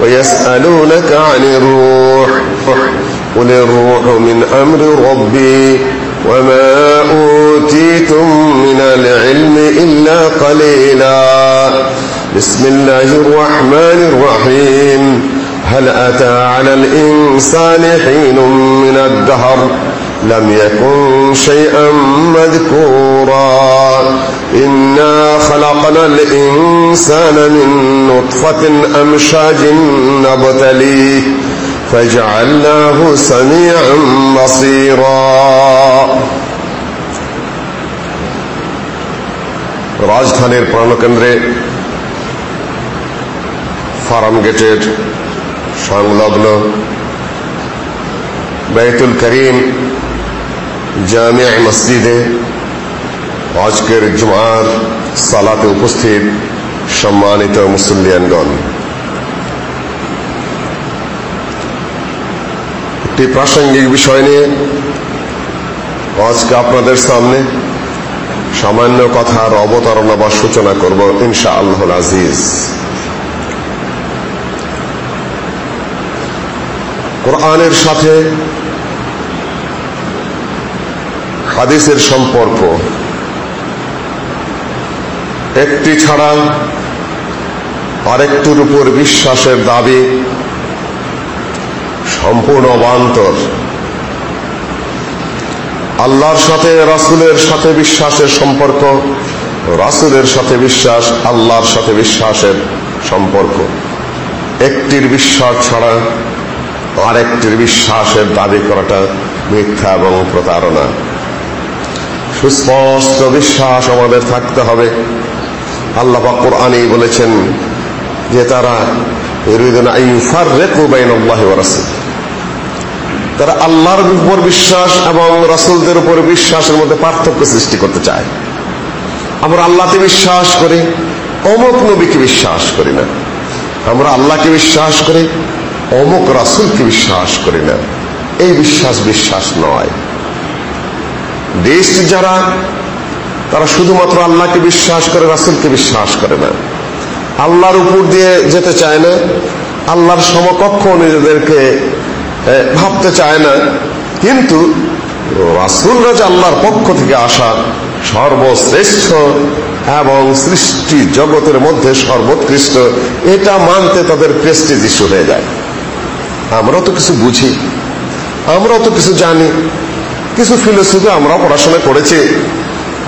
ويسألونك عن الروح. قل الروح من أمر ربي وما أوتيتم من العلم إلا قليلا. بسم الله الرحمن الرحيم. هل أتى على الإنسان حين من الدهر؟ لم يكن شيئا مذكورا. إنا خلقنا الإنسان من نطفة أمشاج نبتليه فجعلناه سميعا بصيرا রাজধানীর প্রাণকেন্দ্রে ফার্ম গেটের সংলগ্ন বেতুল করিম জামিয়া মসজিদে আজকের জুমার সালাতে উপস্থিত সম্মানিত মুসল্লিয়ানগণ। একটি প্রাসঙ্গিক বিষয় নিয়ে আজকে আপনাদের সামনে সামান্য কথার অবতারণা বা সূচনা করব ইনশা আল্লাহ আজিজ। কোরআনের সাথে হাদিসের সম্পর্ক একটি ছাড়া আরেকটির উপর বিশ্বাসের দাবি, সম্পূর্ণ অবান্তর। আল্লাহর সাথে, রাসুলের সাথে বিশ্বাসের সম্পর্ক, রাসুলের সাথে বিশ্বাস, আল্লাহর সাথে বিশ্বাসের সম্পর্ক। একটির বিশ্বাস ছাড়া আরেকটির বিশ্বাসের দাবি করাটা মিথ্যা এবং প্রতারণা। সুস্পষ্ট বিশ্বাস আমাদের থাকতে হবে। আল্লাহ কোরআনই বলেছেন যে তারা তারা আল্লাহর উপর বিশ্বাস এবং রাসুলদের উপর বিশ্বাসের মধ্যে পার্থক্য সৃষ্টি করতে চায়। আমরা আল্লাহকে বিশ্বাস করি, অমুক নবীকে বিশ্বাস করি না। আমরা আল্লাহকে বিশ্বাস করি, অমুক রাসুলকে বিশ্বাস করি না। এই বিশ্বাস বিশ্বাস নয়। দেশ যারা তারা শুধুমাত্র আল্লাহকে বিশ্বাস করে, রাসুলকে বিশ্বাস করে না। আল্লাহর উপর দিয়ে যেতে চায় না, আল্লাহর সমকক্ষ নিজেদেরকে ভাবতে চায় না। কিন্তু রাসুলরা যে আল্লাহর পক্ষ থেকে আসা সর্বশ্রেষ্ঠ এবং সৃষ্টি জগতের মধ্যে সর্বোৎকৃষ্ট, এটা মানতে তাদের প্রেস্টিজ ইস্যু হয়ে যায়। আমরা তো কিছু বুঝি, আমরা তো কিছু জানি, কিছু ফিলোসফি আমরাও পড়াশোনা করেছি।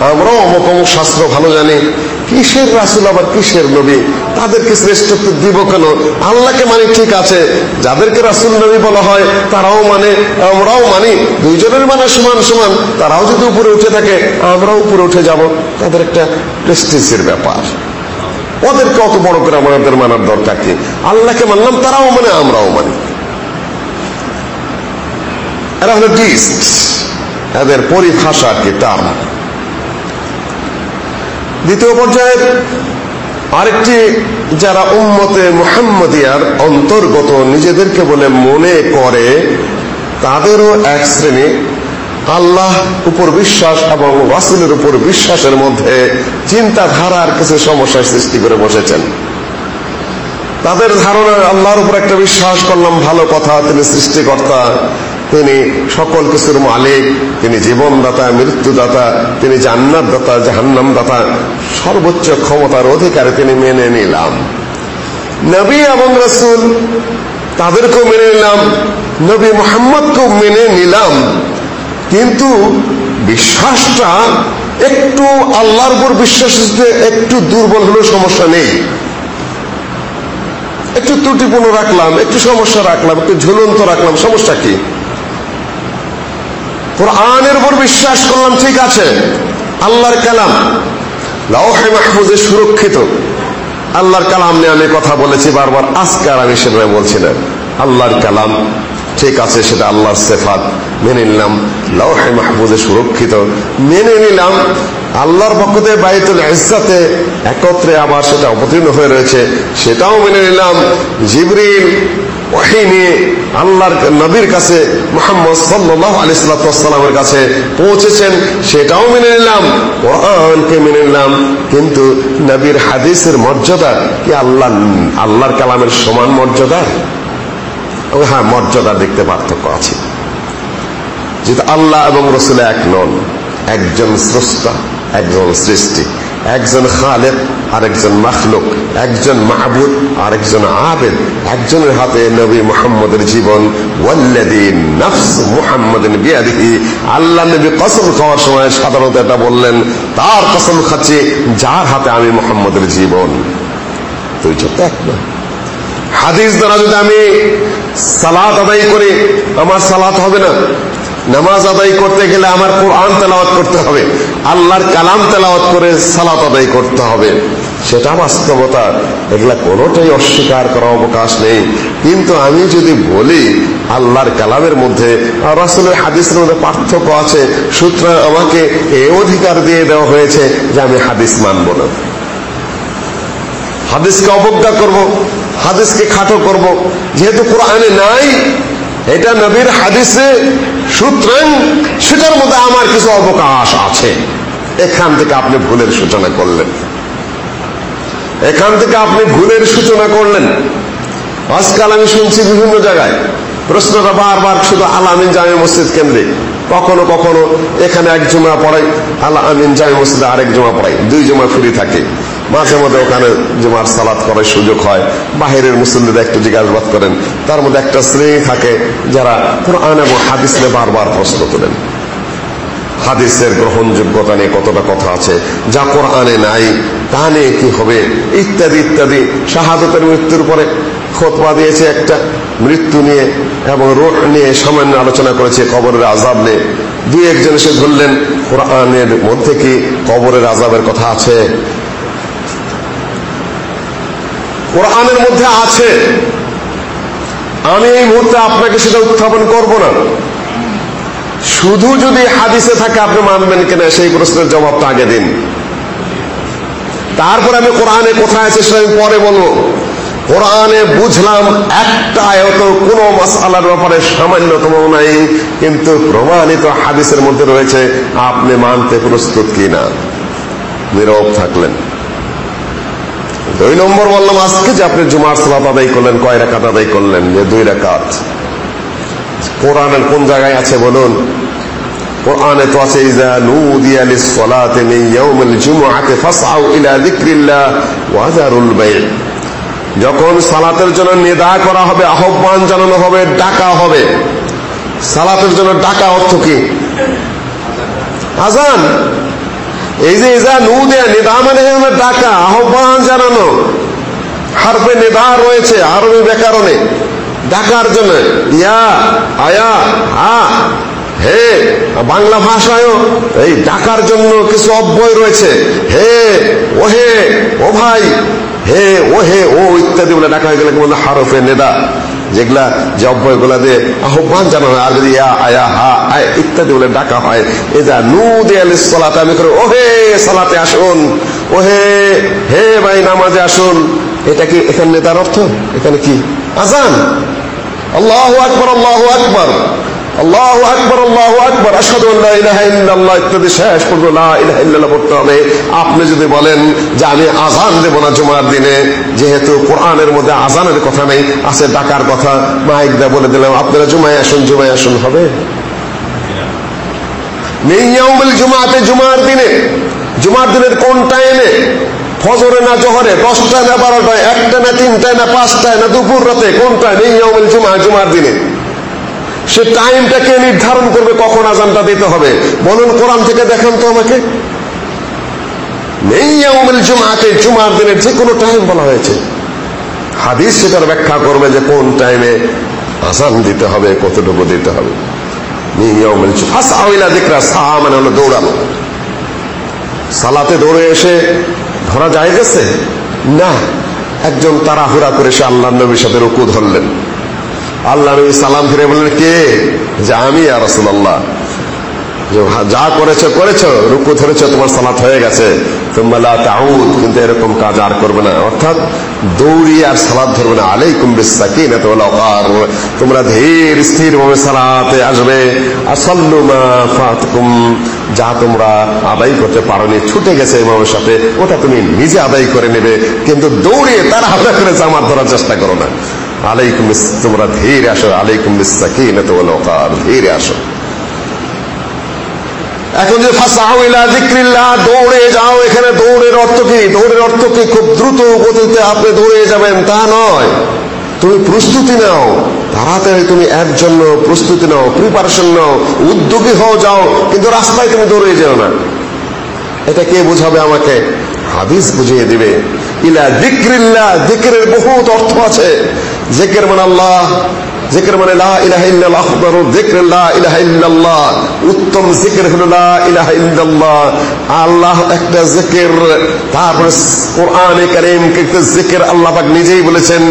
আমরাও অমুক অমুক শাস্ত্র ভালো জানি। কিসের রাসুল আবার কিসের নবী? তাদেরকে শ্রেষ্ঠত্ব দিব কেন? আল্লাহকে মানে ঠিক আছে। যাদেরকে রাসুল নবী বলা হয়, তারাও মানে আমরাও মানি। দুইজনের মানে সমান সমান। তারাও যদি উপরে উঠে থাকে, আমরাও উপরে উঠে যাব। তাদের একটা প্রেস্টিজের ব্যাপার। ওদেরকে অত বড় করে আমাদের মানার দরকার কি? আল্লাহকে মানলাম, তারাও মানে আমরাও মানি। এরা হলো ডিস্ট এদের পরিভাষা কি, টার্ম। দ্বিতীয় পর্যায়ের আরেকটি যারা উম্মতে মুহাম্মদিয়ার অন্তর্গত নিজেদেরকে বলে মনে করে, তাদেরও এক শ্রেণি আল্লাহ উপর বিশ্বাস এবং রাসুলের উপর বিশ্বাসের মধ্যে চিন্তাধারার কিছু সমস্যার সৃষ্টি করে বসেছেন। তাদের ধারণা, আল্লাহর উপর একটা বিশ্বাস করলাম, ভালো কথা, তিনি সৃষ্টিকর্তা। তিনি সকল কিছুর মালিক, তিনি জীবনদাতা, মৃত্যুদাতা, তিনি জান্নাত দাতা জাহান্নাম দাতা সর্বোচ্চ ক্ষমতার অধিকারে তিনি মেনে নিলাম। নবী এবং রসুল তাদেরকেও মেনে নিলাম, নবী মোহাম্মদকেও মেনে নিলাম। কিন্তু বিশ্বাসটা একটু আল্লাহর উপর বিশ্বাস একটু দুর্বল হলেও সমস্যা নেই। একটু ত্রুটিপূর্ণ রাখলাম, একটু সমস্যা রাখলাম, একটু ঝুলন্ত রাখলাম, সমস্যা কি? কোরআনের উপর বিশ্বাস করলাম, ঠিক আছে। আল্লাহর কালাম। লাউহে মাহফুজে সুরক্ষিত। আল্লাহর কালাম নিয়ে আমি কথা বলেছি বারবার। আজকে আর আমি সেটা বলছি না। আল্লাহর কালাম, ঠিক আছে, সেটা আল্লাহর সেফাত। মেনে নিলাম। লাউহে মাহফুজে সুরক্ষিত। মেনে নিলাম। আল্লাহর পক্ষ থেকে বাইতুল ইজ্জাতে একত্রে আবার সেটা অবতীর্ণ হয়ে রয়েছে। সেটাও মেনে নিলাম। জিবরিল আল্লাহর নবীর কাছে মোহাম্মদ সাল্লাহ আলি কাছে পৌঁছেছেন, সেটাও মেনে নিলাম, কোরআনকে মেনে নিলাম, কিন্তু নবীর হাদিসের মর্যাদা কি আল্লাহ, আল্লাহর কালামের সমান মর্যাদা? হ্যাঁ মর্যাদা দেখতে পার্থক্য আছে। যেহেতু আল্লাহ এবং রসুল এক নন, একজন স্রষ্টা, একজন সৃষ্টি। একজন খালেক, আরেকজন মাখলুক, একজন মাহবুদ আরেকজন আবেদ, একজনের হাতে নবী মোহাম্মদের জীবন। নফস আল্লাহ নবী কসম খাওয়ার সময় সাধারণত এটা বললেন, তার কসম খাচ্ছি, যার হাতে আমি মোহাম্মদের জীবন। তুই তো এক না হাদিস দ্বারা যদি আমি সালাত আদায় করি, আমার সালাত হবে না। নামাজ আদায় করতে গেলে আমার কোরআন তেলাওয়াত করতে হবে, আল্লাহর কালাম তেলাওয়াত করে সালাত আদায় করতে হবে। সেটা বাস্তবতা, এগুলা কোনোটাই অস্বীকার করার অবকাশ নেই। কিন্তু আমি যদি বলি, আল্লাহর কালামের মধ্যে, রাসুলের হাদিসের মধ্যে পার্থক্য আছে, সুতরাং আমাকে এ অধিকার দিয়ে দেওয়া হয়েছে যে আমি হাদিস মানব না। হাদিসকে অবজ্ঞা করব, হাদিসকে খাটো করব, যেহেতু কোরআনে নাই এটা নবীর হাদিসে সুতরাং সেটার মধ্যে আমার কিছু অবকাশ আছে। এখান থেকে আপনি ভুলের সূচনা করলেন। এখান থেকে আপনি ভুলের সূচনা করলেন। আজকাল আমি শুনছি বিভিন্ন জায়গায় প্রশ্নটা বারবার শুধু আলামিন জামে মসজিদ কেন্দ্রে কখনো কখনো এখানে এক জমা পড়াই আল্লাহ আমিন জামে মসজিদে আরেক জমা পড়াই, দুই জমা ফ্রি থাকে। মাঝে মধ্যে ওখানে জুমার সালাত করার সুযোগ হয়। বাহিরের মুসলিমদের একটু জিজ্ঞাসাবাদ করেন। তার মধ্যে একটা শ্রেণি থাকে যারা কোরআন এবং হাদিস নিয়ে বারবার প্রশ্ন তোলেন। হাদিসের গ্রহণযোগ্যতা নিয়ে কতটা কথা আছে, যা কোরআনে নাই, তা নিয়ে কি হবে, ইত্যাদি ইত্যাদি। শাহাদতের মৃত্যুর পরে খোতবা দিয়েছে একটা, মৃত্যু নিয়ে এবং রোহ নিয়ে সামান্য আলোচনা করেছে কবরের আজাব নিয়ে। দুই একজন এসে ধরলেন, কোরআনের মধ্যে কি কবরের আজাবের কথা আছে? কোরআনের মধ্যে আছে। আমি এই মুহূর্তে আপনাকে সেটা উত্থাপন করব না। শুধু যদি হাদিসে থাকে, আপনি মানবেন কিনা, সেই প্রশ্নের জবাবটা আগে দিন। তারপর আমি কোরআনে কোথায় আছে সেটা আমি পরে বলব। কোরআনে বুঝলাম একটা আয়ত, কোন মাসালার ব্যাপারে সামান্যতম নাই, কিন্তু প্রমাণিত হাদিসের মধ্যে রয়েছে, আপনি মানতে প্রস্তুত কিনা। নীরব থাকলেন। দুই নম্বর বললাম, আজকে যে আপনি জুমার সালাত আদায় করলেন, কয় রাকাত আদায় করলেন? যে দুই রাকাত। কোরআনের কোন জায়গায় আছে বলুন? কোরআনে তো আছে ইজা নুদিয়া লিসসালাতি মিন ইয়াউমিল জুমআতি ফাসআউ ইলা যিকরিল্লাহ ওয়া যারুল বাই' যখন সালাতের জন্য নিদা করা হবে, আহ্বান জানানো হবে, ডাকা হবে। সালাতের জন্য ডাকা অর্থ কি? আজান। এই যে ইজা নু দেয়া নিদা মানে ডাকা, আহ্বান জানানো। হারফে নিদা রয়েছে আরবি ব্যাকরণে। ডাকার জন্য, ইয়া, আয়া হা হে, বাংলা ভাষায়ও এই ডাকার জন্য কিছু অব্যয় রয়েছে। হে ও হে ও ভাই, হে ও হে ও ইত্যাদি বলে ডাকা হয়ে গেলে হারফে নেদা। যেগুলা যে অব্যয়গুলা দিয়ে আহ্বান জানানো, আর যদি আয়া, হা, আয় ইত্যাদি বলে ডাকা হয় এদা নু দেয়াল সালাতে, আমি করে, ওহে সালাতে আসুন, ওহে হে হে ভাই নামাজে আসুন। এটা কি, এখানে নেতার অর্থ? এখানে কি? আজান? আল্লাহ আকবর আল্লাহ আকবর। আল্লাহ আকবর আল্লাহ আকবর। আসাদু আল্লাহ ইলাহা ইল্লাল্লাহ ইত্যাদি শেষ পর্যন্ত ইলাহা পড়তে হবে। আপনি যদি বলেন যে আমি আজান দেব না জুমার দিনে, যেহেতু কোরআনের মধ্যে আজানের কথা নেই, আছে ডাকার কথা, মাইক দা বলে দিলাম, আপনারা জুমায় আসুন জুমায় আসুন, হবে? মিন জুমাতে, জুমার দিনে, জুমার দিনের কোন টাইমে? ফজরে না জহরে, দশটায় না বারোটায় একটা না তিনটায় না পাঁচটায় না দুপুর রাতে, কোনটায়? নেই জুমা, জুমার দিনে। সে টাইমটাকে নির্ধারণ করবে, কখন আজানটা দিতে হবে? বলুন, কোরআন থেকে দেখান তো আমাকে। নেই জুমাতে জুমার দিনের যে কোনো টাইম বলা হয়েছে। হাদিস সেটার ব্যাখ্যা করবে যে কোন টাইমে আসান দিতে হবে, কতটুকু দিতে হবে। মানে হলো দৌড়ানো। সালাতে দৌড়ে এসে ধরা যায় গেছে? না। একজন তাড়াহুড়া করে সে আল্লাহ নবীর সাথে রুকু ধরলেন। আল্লাহ নবী সালাম ফিরে বললেন, কে? যে, আমি আর রাসূলুল্লাহ। যা করেছ করেছ, রুকু ধরেছো, তোমার সালাত হয়ে গেছে। তোমরা লা তাউদ কিন্তু এরকম কাজ আর করবে না। অর্থাৎ দৌড়িয়ে আর সালাত ধরবে না। বিসাকিনাত ওয়াল ওয়াকার তোমরা ধীর স্থির ভাবে সালাতে আসবে। ফাতকুম যা তোমরা আদায় করতে পারোনি, ছুটে গেছে ইমামের সাথে, ওটা তুমি নিজে আদায় করে নেবে। কিন্তু দৌড়িয়ে তার হাতে করে জামাত ধরার চেষ্টা করো না। আলাইকুম তোমরা ধীরে আসো, আলাইকুম ধীরে আসো। এখন যে যিকরিল্লাহ, দৌড়ে যাও, এখানে দৌড়ের অর্থ কি? দৌড়ের অর্থ কি? খুব দ্রুত গতিতে আপনি দৌড়ে যাবেন, তা নয়। তুমি প্রস্তুতি নাও, তাড়াতাড়ি তুমি জন্য প্রস্তুতি নাও প্রিপারেশন নাও, উদ্যোগী হও, যাও, কিন্তু রাস্তায় তুমি দৌড়ে যেও না। এটা কে বুঝাবে আমাকে? হাদিস বুঝিয়ে দিবে। ইলা যিকরিল্লাহ, যিকরের বহুত অর্থ আছে। জিকির মানে আল্লাহ, জিকির মানে লা ইলাহা ইল্লাল্লাহ আফদালু যিকর উত্তম জিকির হলো লা ইলাহা আল্লাহ একটা জিকির, তারপরে কোরআনে কারীম কিন্তু জিকির আল্লাহ পাক নিজেই বলেছেন,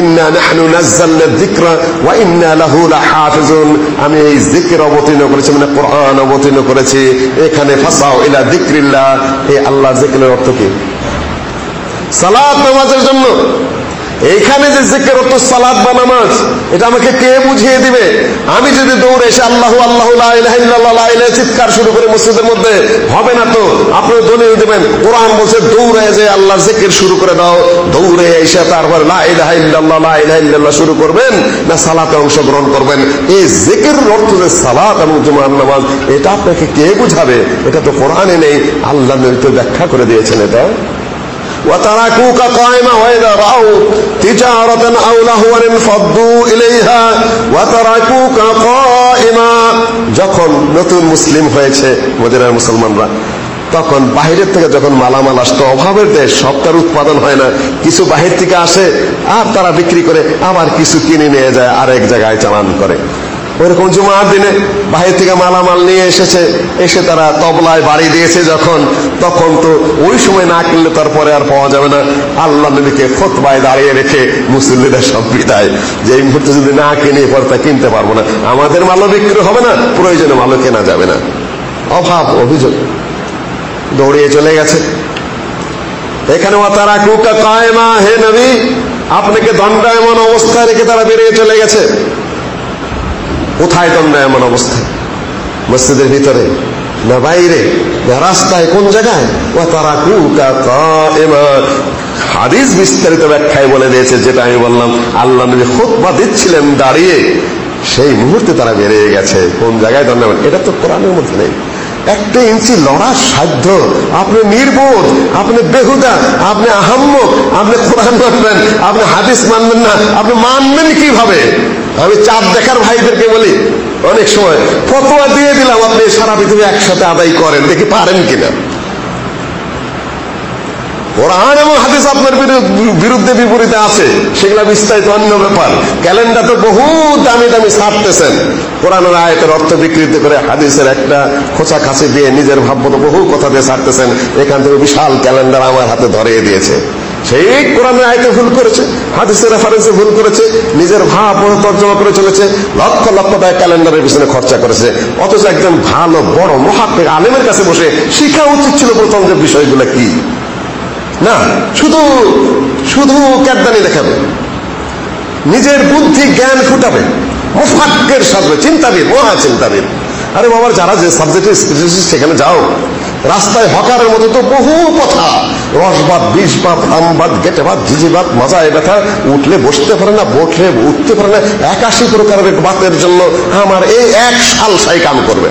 ইন্না নাহনু নাযালনা যিকরা ওয়া ইন্না লাহু লাহাফিজুন। আমি এই জিকির অবতীর্ণ করেছি মানে কোরআন অবতীর্ণ করেছি। এখানে ফাসাও ইলা যিকরিল্লাহ, এই আল্লাহ জিকিরের অর্থ কি? সালাত নামাজের জন্য। এইখানে যে জিকির অর্থ সালাত বা নামাজ, এটা আমাকে কে বুঝিয়ে দিবে? আমি যদি দৌড়ে এসে আল্লাহু আল্লাহু চিৎকার শুরু করে মসজিদের মধ্যে, হবে না তো? আপনি দলিল দিবেন। কোরআন বলছে, দৌড়ে যে আল্লাহ জিকির শুরু করে দাও, দৌড়ে এসে তারপর লা ইলাহা ইল্লাল্লাহ, লা ইলাহা ইল্লাল্লাহ শুরু করবেন না সালাতে অংশগ্রহণ করবেন। এই জিকির অর্থ যে সালাত এবং জুমার নামাজ, এটা আপনাকে কে বুঝাবে? এটা তো কোরআনে নেই। আল্লাহ তো ব্যাখ্যা করে দিয়েছেন এটা। وتركوك قائما وإذا رأوا تجارة أو لهوا انفضوا إليها وتركوك قائما যখন নতুন মুসলিম হয়েছে মদিনার মুসলমানরা তখন বাহিরের থেকে যখন মালামাল আসতো অভাবের দেশ সবটার উৎপাদন হয় না কিছু বাহির থেকে আসে আর তারা বিক্রি করে আবার কিছু কিনে নিয়ে যায় আরেক জায়গায় চালান করে ওইরকম জুমার দিনে বাহির থেকে মালামাল নিয়ে এসেছে। এসে তারা তবলায় বাড়ি দিয়েছে যখন। তখন তো ওই সময় না কিনলে তারপরে আর পাওয়া যাবে না। আল্লাহ নবীকে খোতবায় দাঁড়িয়ে রেখে মুসল্লিদের সব বিদায়। যে এই মুহূর্তে যদি না কিনে পরে তা কিনতে পারব না। আমাদের মালও বিক্রি হবে না, প্রয়োজনে মালও কেনা যাবে না। অভাব, অভিযোগ। দৌড়িয়ে চলে গেছে। এখানে তারা কুকা কায়মা, হে নবী, আপনাকে দণ্ডায়মন অবস্থায় রেখে তারা বেরিয়ে চলে গেছে। কোথায় এমন অবস্থায় মসজিদের ভিতরে না বাইরে? না রাস্তায়? কোন জায়গায়? ও তারা হাদিস বিস্তারিত ব্যাখ্যায় বলে দিয়েছে, যেটা আমি বললাম, আল্লাহ নবী খুতবা দিচ্ছিলেন দাঁড়িয়ে। সেই মুহূর্তে তারা বেরিয়ে গেছে। কোন জায়গায় দণ্ডায়মন এটা তো কোরআনের মধ্যে নেই। একটা ইঞ্চি লড়ার সাধ্য। আপনি নির্বোধ, আপনি বেহুদা, আপনি আহাম্মক, আপনি কোরআন মানবেন, আপনি হাদিস মানবেন না, আপনি মানবেন কীভাবে? আমি চাঁদ দেখার ভাইদেরকে বলি, অনেক সময় ফতোয়া দিয়ে দিলাম, আপনি সারা পৃথিবী একসাথে আদায় করেন, দেখি পারেন কিনা। কোরআন এবং হাদিস আপনার বিরুদ্ধে বিপরীতে আছে, সেগুলা বিস্তারিত অন্য ব্যাপার। ক্যালেন্ডার তো বহু দামি দামি ছাড়তেছেন। কোরআনের আয়তের অর্থ বিকৃতি করে হাদিসের একটা খোঁচা খাঁচি দিয়ে নিজের ভাবমতো বহু কথা দিয়ে ছাড়তেছেন। এখান থেকে বিশাল ক্যালেন্ডার আমার হাতে ধরিয়ে দিয়েছে। সেই কোরআনের আয়তে ভুল করেছে, হাদিসের রেফারেন্সে ভুল করেছে, নিজের ভাব তর্জমা করে চলেছে, লক্ষ লক্ষ টাকা ক্যালেন্ডারের পিছনে খরচা করেছে। অথচ একজন ভালো, বড় মহাত্মক আলেমের কাছে বসে শিখা উচিত ছিল প্রথম যে বিষয়গুলো কি। না, শুধু শুধু ক্যাদানি দেখাবে নিজের বুদ্ধি, জ্ঞান ফুটাবে। মুফাক্কের সাথে চিন্তাবিদ, মহা চিন্তাবিদ। আরে বাবার যারা যে সাবজেক্টে সেখানে যাও। রাস্তায় হকারের মতো তো বহু কথা। রসবাদ বিষবাদ আমবাদ গেটেবাদ ঝিঝিবাদ মজায় ব্যথা, উঠলে বসতে পারে না, বসলে উঠতে পারে না, একাশি প্রকারের বাতের জন্য আমার এই এক সাল সাই কাম করবে।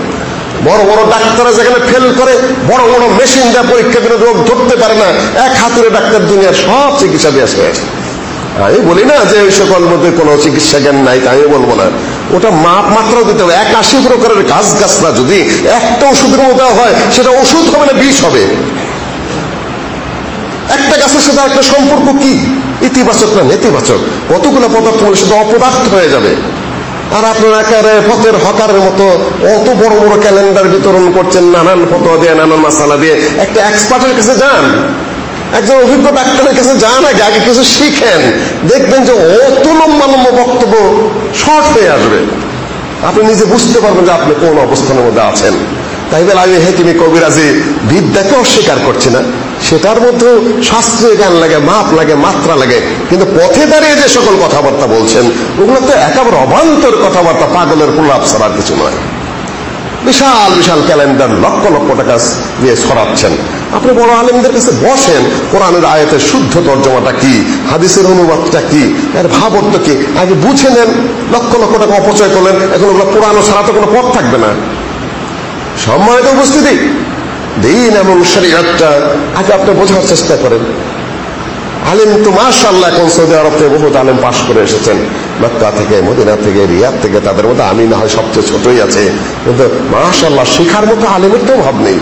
বড় বড় ডাক্তাররা যেখানে ফেল করে, বড় বড় মেশিন দেওয়া পরীক্ষা করে রোগ ধরতে পারে না, এক হাতুরে ডাক্তার দুনিয়ার সব চিকিৎসা দিয়ে হয়েছে আমি বলি না যে ওই সকল মধ্যে কোনো চিকিৎসা জ্ঞান নাই আমি বলব না। ওটা মাপ মাত্রাও দিতে হবে। একাশি প্রকারের গাছ গাছরা যদি একটা ওষুধের মধ্যে হয়, সেটা ওষুধ হবে না বিষ হবে? একটা গাছের সাথে একটা সম্পর্ক কি? ইতিবাচক না নেতিবাচক? কতগুলো পদার্থ হলে শুধু অপদার্থ হয়ে যাবে? আর আপনার একেবারে পথের হকারের মতো অত বড় বড় ক্যালেন্ডার বিতরণ করছেন, নানান ফটো দিয়ে, নানান মাসালা দিয়ে। একটা এক্সপার্টের কাছে যান। একজন অভিজ্ঞ ডাক্তারের কাছে যান আগে আগে কিছু শিখেন। দেখবেন যে অত লম্বা লম্বা বক্তব্য শর্ট হয়ে আসবে। আপনি নিজে বুঝতে পারবেন যে আপনি কোন অবস্থানের মধ্যে আছেন। তাই বলে আমি হেকিমি কবিরাজি বিদ্যাকে অস্বীকার করছি না। সেটার মধ্যেও শাস্ত্রীয় জ্ঞান লাগে, মাপ লাগে, মাত্রা লাগে। কিন্তু পথে দাঁড়িয়ে যে সকল কথাবার্তা বলছেন ওগুলো তো একেবারে অবান্তর কথাবার্তা পাগলের প্রলাপ ছাড়ার কিছু নয়। বিশাল বিশাল ক্যালেন্ডার লক্ষ লক্ষ টাকা দিয়ে সরাচ্ছেন আপনি বড় আলেমদের কাছে বসেন, কোরআনের আয়াতের শুদ্ধ তর্জমাটা কি? হাদিসের অনুবাদটা কি? এর ভাব কি? আগে বুঝে নেন, লক্ষ লক্ষ টাকা অপচয় করলেন, এখন ওগুলো পুরানো ছাড়া তো কোনো পথ থাকবে না। সম্মানিত উপস্থিতি, দিন এবং শরীয়তটা আগে আপনি বোঝার চেষ্টা করেন। আলেম তো মাশাল্লাহ এখন সৌদি আরব থেকে বহুত আলেম পাশ করে এসেছেন। মক্কা থেকে, মদিনা থেকে, রিয়াদ থেকে, তাদের মধ্যে আমি না হয় সবচেয়ে ছোটই আছে। কিন্তু মাশাল্লাহ শিখার মতো আলেমের তো অভাব নেই।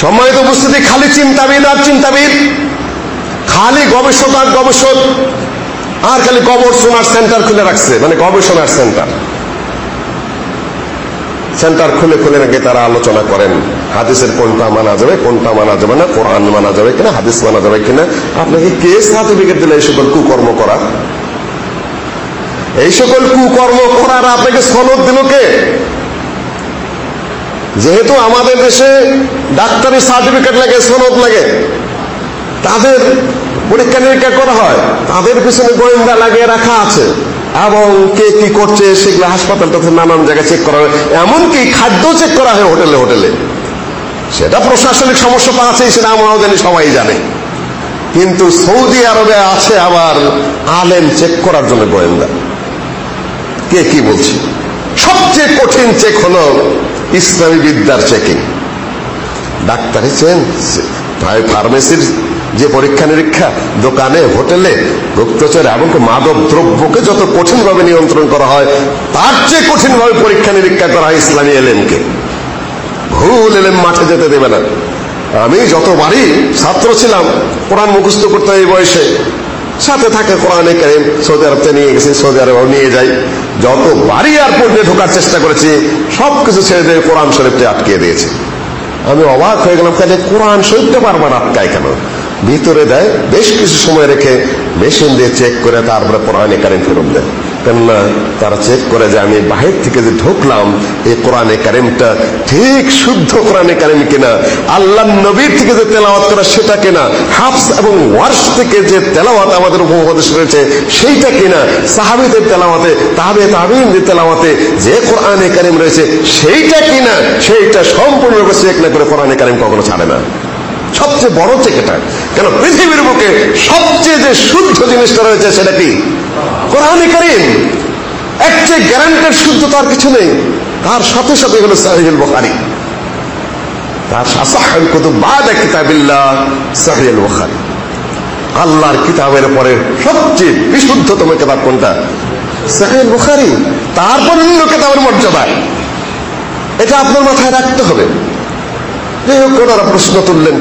সম্মানিত উপস্থিতি, খালি চিন্তাবিদ আর চিন্তাবিদ। খালি গবেষক আর গবেষক। আর খালি গবেষণার সেন্টার খুলে রাখছে মানে গবেষণার সেন্টার। সেন্টার খুলে খুলে নাকি তারা আলোচনা করেন। হাদিসের কোনটা মানা যাবে, কোনটা মানা যাবে না, কোরআন মানা যাবে কিনা, হাদিস মানা যাবে কিনা। আপনাকে কে সার্টিফিকেট দিলে এই সকল কুকর্ম করা? এই সকল কুকর্ম করার আপনাকে সনদ দিল কে? যেহেতু আমাদের দেশে ডাক্তারি সার্টিফিকেট লাগে, সনদ লাগে, তাদের পরীক্ষা নিরীক্ষা করা হয়, তাদের পিছনে গোয়েন্দা লাগিয়ে রাখা আছে। এবং কে কি করছে সেগুলো হাসপাতাল হাসপাতালটাতে নানান জায়গায় চেক করা হয়। এমনকি খাদ্য চেক করা হয় হোটেলে হোটেলে সেটা প্রশাসনিক সমস্যা তো আছেই, সেটা আমরাও জানি সবাই জানে। কিন্তু সৌদি আরবে আছে আবার আলেম চেক করার জন্য গোয়েন্দা। কে কি বলছে? সবচেয়ে কঠিন চেক হল ইসলামী বিদ্যার চেকিং ডাক্তারি চেন ফার্মেসির যে পরীক্ষা নিরীক্ষা, দোকানে, হোটেলে, গুপ্তচর এমনকি মাদক দ্রব্যকে যত কঠিনভাবে নিয়ন্ত্রণ করা হয়, তার চেয়ে কঠিনভাবে পরীক্ষা নিরীক্ষা করা হয় ইসলামী এলেমকে। ভুল এলেম মাঠে যেতে দেবে না। আমি যতবারই ছাত্র ছিলাম, কোরআন মুখস্থ করতে এই বয়সে। সাথে থাকে কোরআনে কারিম, সৌদি আরবতে নিয়ে গেছি, সৌদি আরব নিয়ে যাই। যতবারই এয়ারপোর্টে ঢোকার চেষ্টা করেছি, সবকিছু ছেড়ে দিয়ে কোরআন শরীফটা আটকে দিয়েছে। আমি অবাক হয়ে গেলাম, তাহলে কোরআন শরীফটা বারবার আটকায় কেন? ভিতরে দেয়, বেশ কিছু সময় রেখে মেশিন দিয়ে চেক করে তারপরে কোরআনে কারিম ফেরত দেয়। কেননা তারা চেক করে যে আমি বাহির থেকে যে ঢুকলাম, এই কোরআনে কারিমটা ঠিক শুদ্ধ কোরআনে কারিম কিনা? আল্লাহ নবীর থেকে যে তেলাওয়াত করা সেটা কিনা? হাফস এবং ওয়ার্স থেকে যে তেলাওয়াত আমাদের উপমহাদেশ রয়েছে, সেইটা কিনা? সাহাবিদের তেলাওয়াতে তাবে তাবিনদের তেলাওয়াতে যে কোরআনে কারিম রয়েছে, সেইটা কিনা? সেইটা সম্পূর্ণরূপে চেক না করে কোরআনে কারিম কখনো ছাড়ে না। সবচেয়ে বড় চেক এটা। কেন পৃথিবীর বুকে সবচেয়ে যে শুদ্ধ জিনিসটা রয়েছে সেটা কি? কোরআনে কারিম। এক চেয়ে গ্যারান্টেড শুদ্ধতা আর কিছু নেই। তার সাথে সাথে হলো সাহিল বুখারী। তার আসাহুল কুতুব বাদা কিতাবিল্লাহ সাহিল বুখারী। আল্লাহর কিতাবের পরে সবচেয়ে বিশুদ্ধতম কিতাব কোনটা? সাহিল বুখারী। তারপর অন্য কিতাবের মর্যাদা। এটা আপনার মাথায় রাখতে হবে। যাই হোক, ওনারা প্রশ্ন তুললেন।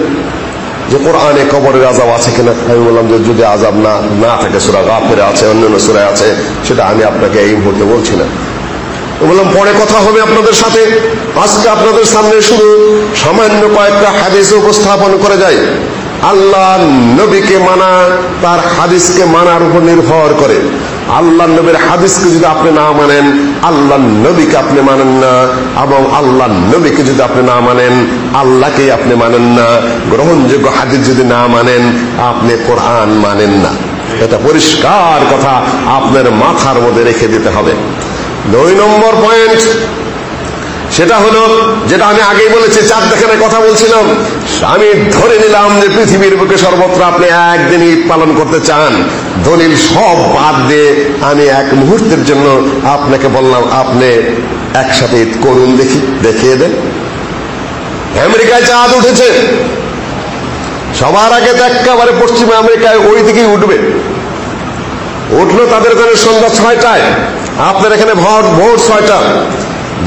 যে কোরআনে কবরের আজাব আছে কিনা? আমি বললাম যে যদি আজাব না না থাকে, সুরা গাফের আছে, অন্যান্য সুরায় আছে, সেটা আমি আপনাকে এই মুহূর্তে বলছি না। বললাম, পরে কথা হবে আপনাদের সাথে। আজকে আপনাদের সামনে শুধু সামান্য কয়েকটা হাদিস উপস্থাপন করে যায়। আল্লাহ নবীকে মানা, তার হাদিসকে মানার উপর নির্ভর করে। আল্লাহ নবীর হাদিসকে যদি আপনি না মানেন, আল্লাহ নবীকে আপনি মানেন না, এবং আল্লাহ নবীকে যদি আপনি না মানেন আল্লাহকে আপনি মানেন না। গ্রহণযোগ্য হাদিস যদি না মানেন, আপনি কোরআন মানেন না। এটা পরিষ্কার কথা আপনার মাথার মধ্যে রেখে দিতে হবে। দুই নম্বর পয়েন্ট সেটা হলো, যেটা আমি আগেই বলেছি চার দেখানে কথা বলছিলাম। আমি ধরে নিলাম যে পৃথিবীর বুকে সর্বত্র আপনি একদিন ঈদ পালন করতে চান। দলিল সব বাদ দিয়ে আমি এক মুহূর্তের জন্য আপনাকে বললাম, আপনি একসাথে ঈদ করুন দেখি, দেখিয়ে দেন। আমেরিকায় চাঁদ উঠেছে। সবার আগে তো একেবারে পশ্চিম আমেরিকায় ওই দিকেই উঠবে। উঠল তাদের ওখানে সন্ধ্যা ছয়টায়। আপনার এখানে ভোট ভোট ছয়টা।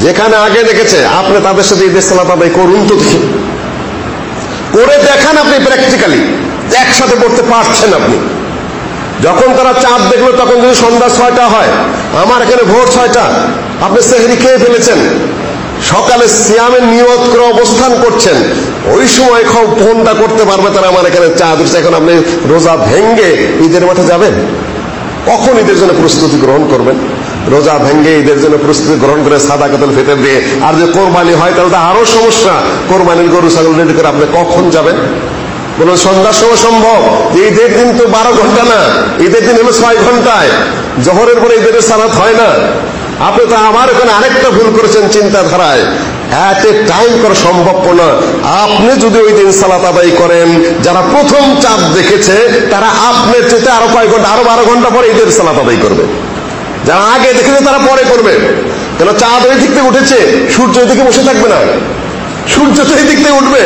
যেখানে আগে দেখেছে, আপনি তাদের সাথে ঈদের সালাত আদায় করুন তো দেখি। করে দেখান আপনি প্র্যাকটিক্যালি একসাথে করতে পারছেন আপনি। যখন তারা চাঁদ দেখল, তখন যদি সন্ধ্যা ছয়টা হয়, আমার এখানে ভোর ছয়টা, আপনি সেহরি খেয়ে ফেলেছেন। সকালে সিয়ামের নিয়ত করে অবস্থান করছেন। ওই সময় ফোনটা করতে পারবে তারা আমার এখানে চাঁদ উঠছে। এখন আপনি রোজা ভেঙ্গে ঈদের মাঠে যাবেন? কখন ঈদের জন্য প্রস্তুতি গ্রহণ করবেন? রোজা ভেঙ্গে ঈদের জন্য প্রস্তুতি গ্রহণ করে সাদা কাতল ফেতে দিয়ে। আর যে কোরবানি হয় তাহলে তো আরও সমস্যা। কোরবানির গরু, ছাগল রেডি করে আপনি কখন যাবেন? কোন সন্ধ্যার সময় সম্ভব? ঈদের দিন তো বারো ঘণ্টা না। ঈদের দিন হলো ছয় ঘন্টায়। জহরের পরে ঈদের সালাত হয় না। আপনি তো আমার এখানে আরেকটা ভুল করেছেন চিন্তাধারায়। এট এ টাইম করা সম্ভব না। আপনি যদি ওই দিন সালাত আদায় করেন, যারা প্রথম চাঁদ দেখেছে, তারা আপনার চেতে আরও কয়েক ঘণ্টা, আরও বারো ঘণ্টা পরে ঈদের সালাত আদায় করবে। যারা আগে দেখেছে তারা পরে করবে। কেন চাঁদ ওই দিক থেকে উঠেছে? সূর্য ওই দিকে বসে থাকবে না। সূর্য তো এই দিক থেকে উঠবে।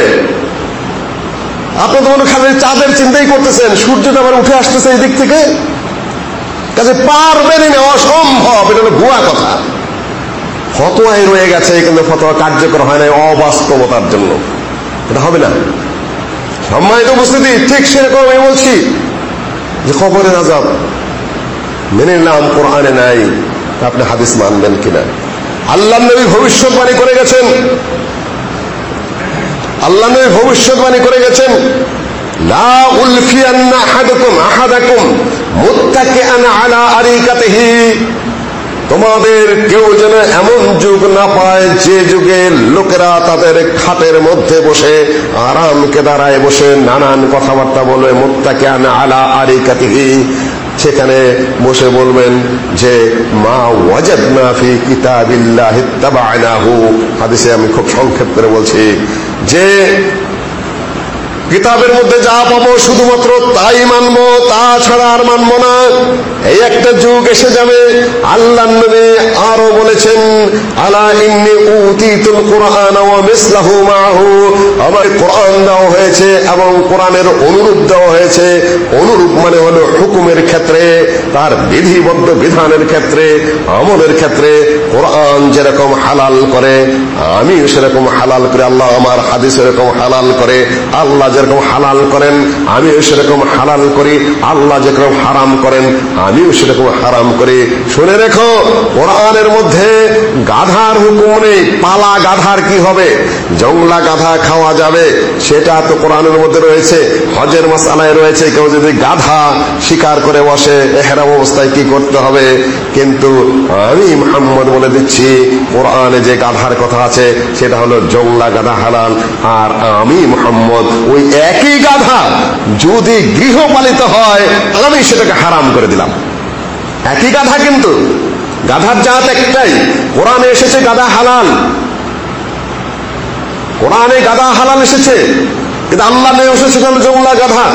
আপনি তো মনে খালি চাঁদের চিন্তাই করতেছেন, সূর্যটা আবার উঠে আসতেছে এই দিক থেকে? কাজে পারবেনই না অসম্ভব, এটা ভুয়া কথা। ফতোয়ায় রয়ে গেছে, কিন্তু ফতোয়া কার্যকর হয় না অবাস্তবতার জন্য। এটা হবে না। সম্মানিত উপস্থিতি, ঠিক সেরকম আমি বলছি যে খবরের আজাব মেনে নিলাম, কোরআনে নাই আপনি হাদিস মানবেন কিনা? আল্লাহ নবী ভবিষ্যৎবাণী করে গেছেন। আল্লাহ নবী ভবিষ্যৎবাণী করে গেছেন। লা তোমাদের কেউ যেন এমন যুগ না পায়, যে যুগে লোকেরা তাদের খাটের মধ্যে বসে, আরামকে দাঁড়ায় বসে, নানান কথাবার্তা বলবে মুত্তাকিআন আলা আরিকাতিহি। সেখানে বসে বলবেন যে, মা ওয়াজাদনা ফি কিতাবিল্লাহ ইত্তাবা'নাহু হাদিসে আমি খুব সংক্ষেপ করে বলছি যে কিতাবের মধ্যে যা পাবো শুধুমাত্র তাই মানবো, তা ছাড়া আর মানবো না। এই একটা যুগ এসে যাবে আল্লাহ নবী আরও বলেছেন, আলা ইন্নি উতিতুল কোরআন ওয়া মিসলাহু মাহু। আমার কোরআন দেওয়া হয়েছে এবং কোরআনের অনুরূপ দেওয়া হয়েছে। অনুরূপ মানে হলো হুকুমের ক্ষেত্রে, তার বিধিবদ্ধ বিধানের ক্ষেত্রে, আমলের ক্ষেত্রে কোরআন যেরকম হালাল করে আমি সেরকম হালাল করে, আল্লাহ আমার হাদিস এরকম হালাল করে, আল্লাহ যেরকম হালাল করেন, আমিও সেরকম হালাল করি। আল্লাহ যেরকম হারাম করেন, আমিও সেরকম হারাম করি। শুনে রেখো, কোরআনের মধ্যে গাধার হুকুম নেই, পালা গাধার কি হবে? জংলা গাধা খাওয়া যাবে, সেটা তো কোরআনের মধ্যে রয়েছে। হজের মশালায় রয়েছে, কেউ যদি গাধা শিকার করে বসে, এহেরাম অবস্থায় কি করতে হবে? কিন্তু আমি মোহাম্মদ বলে দিচ্ছি, কোরআনে যে গাধার কথা আছে, সেটা হলো জংলা গাধা হালাল। আর আমি মোহাম্মদ ওই একই গাধা যদি গৃহপালিত হয় আমি সেটাকে হারাম করে দিলাম। একই গাধা কিন্তু, গাধার জাত একটাই। কোরআনে এসেছে গাধা হালাল। কোরআনে গাধা হালাল এসেছে, কিন্তু আল্লাহ নেই এসেছে জমলা গাধা।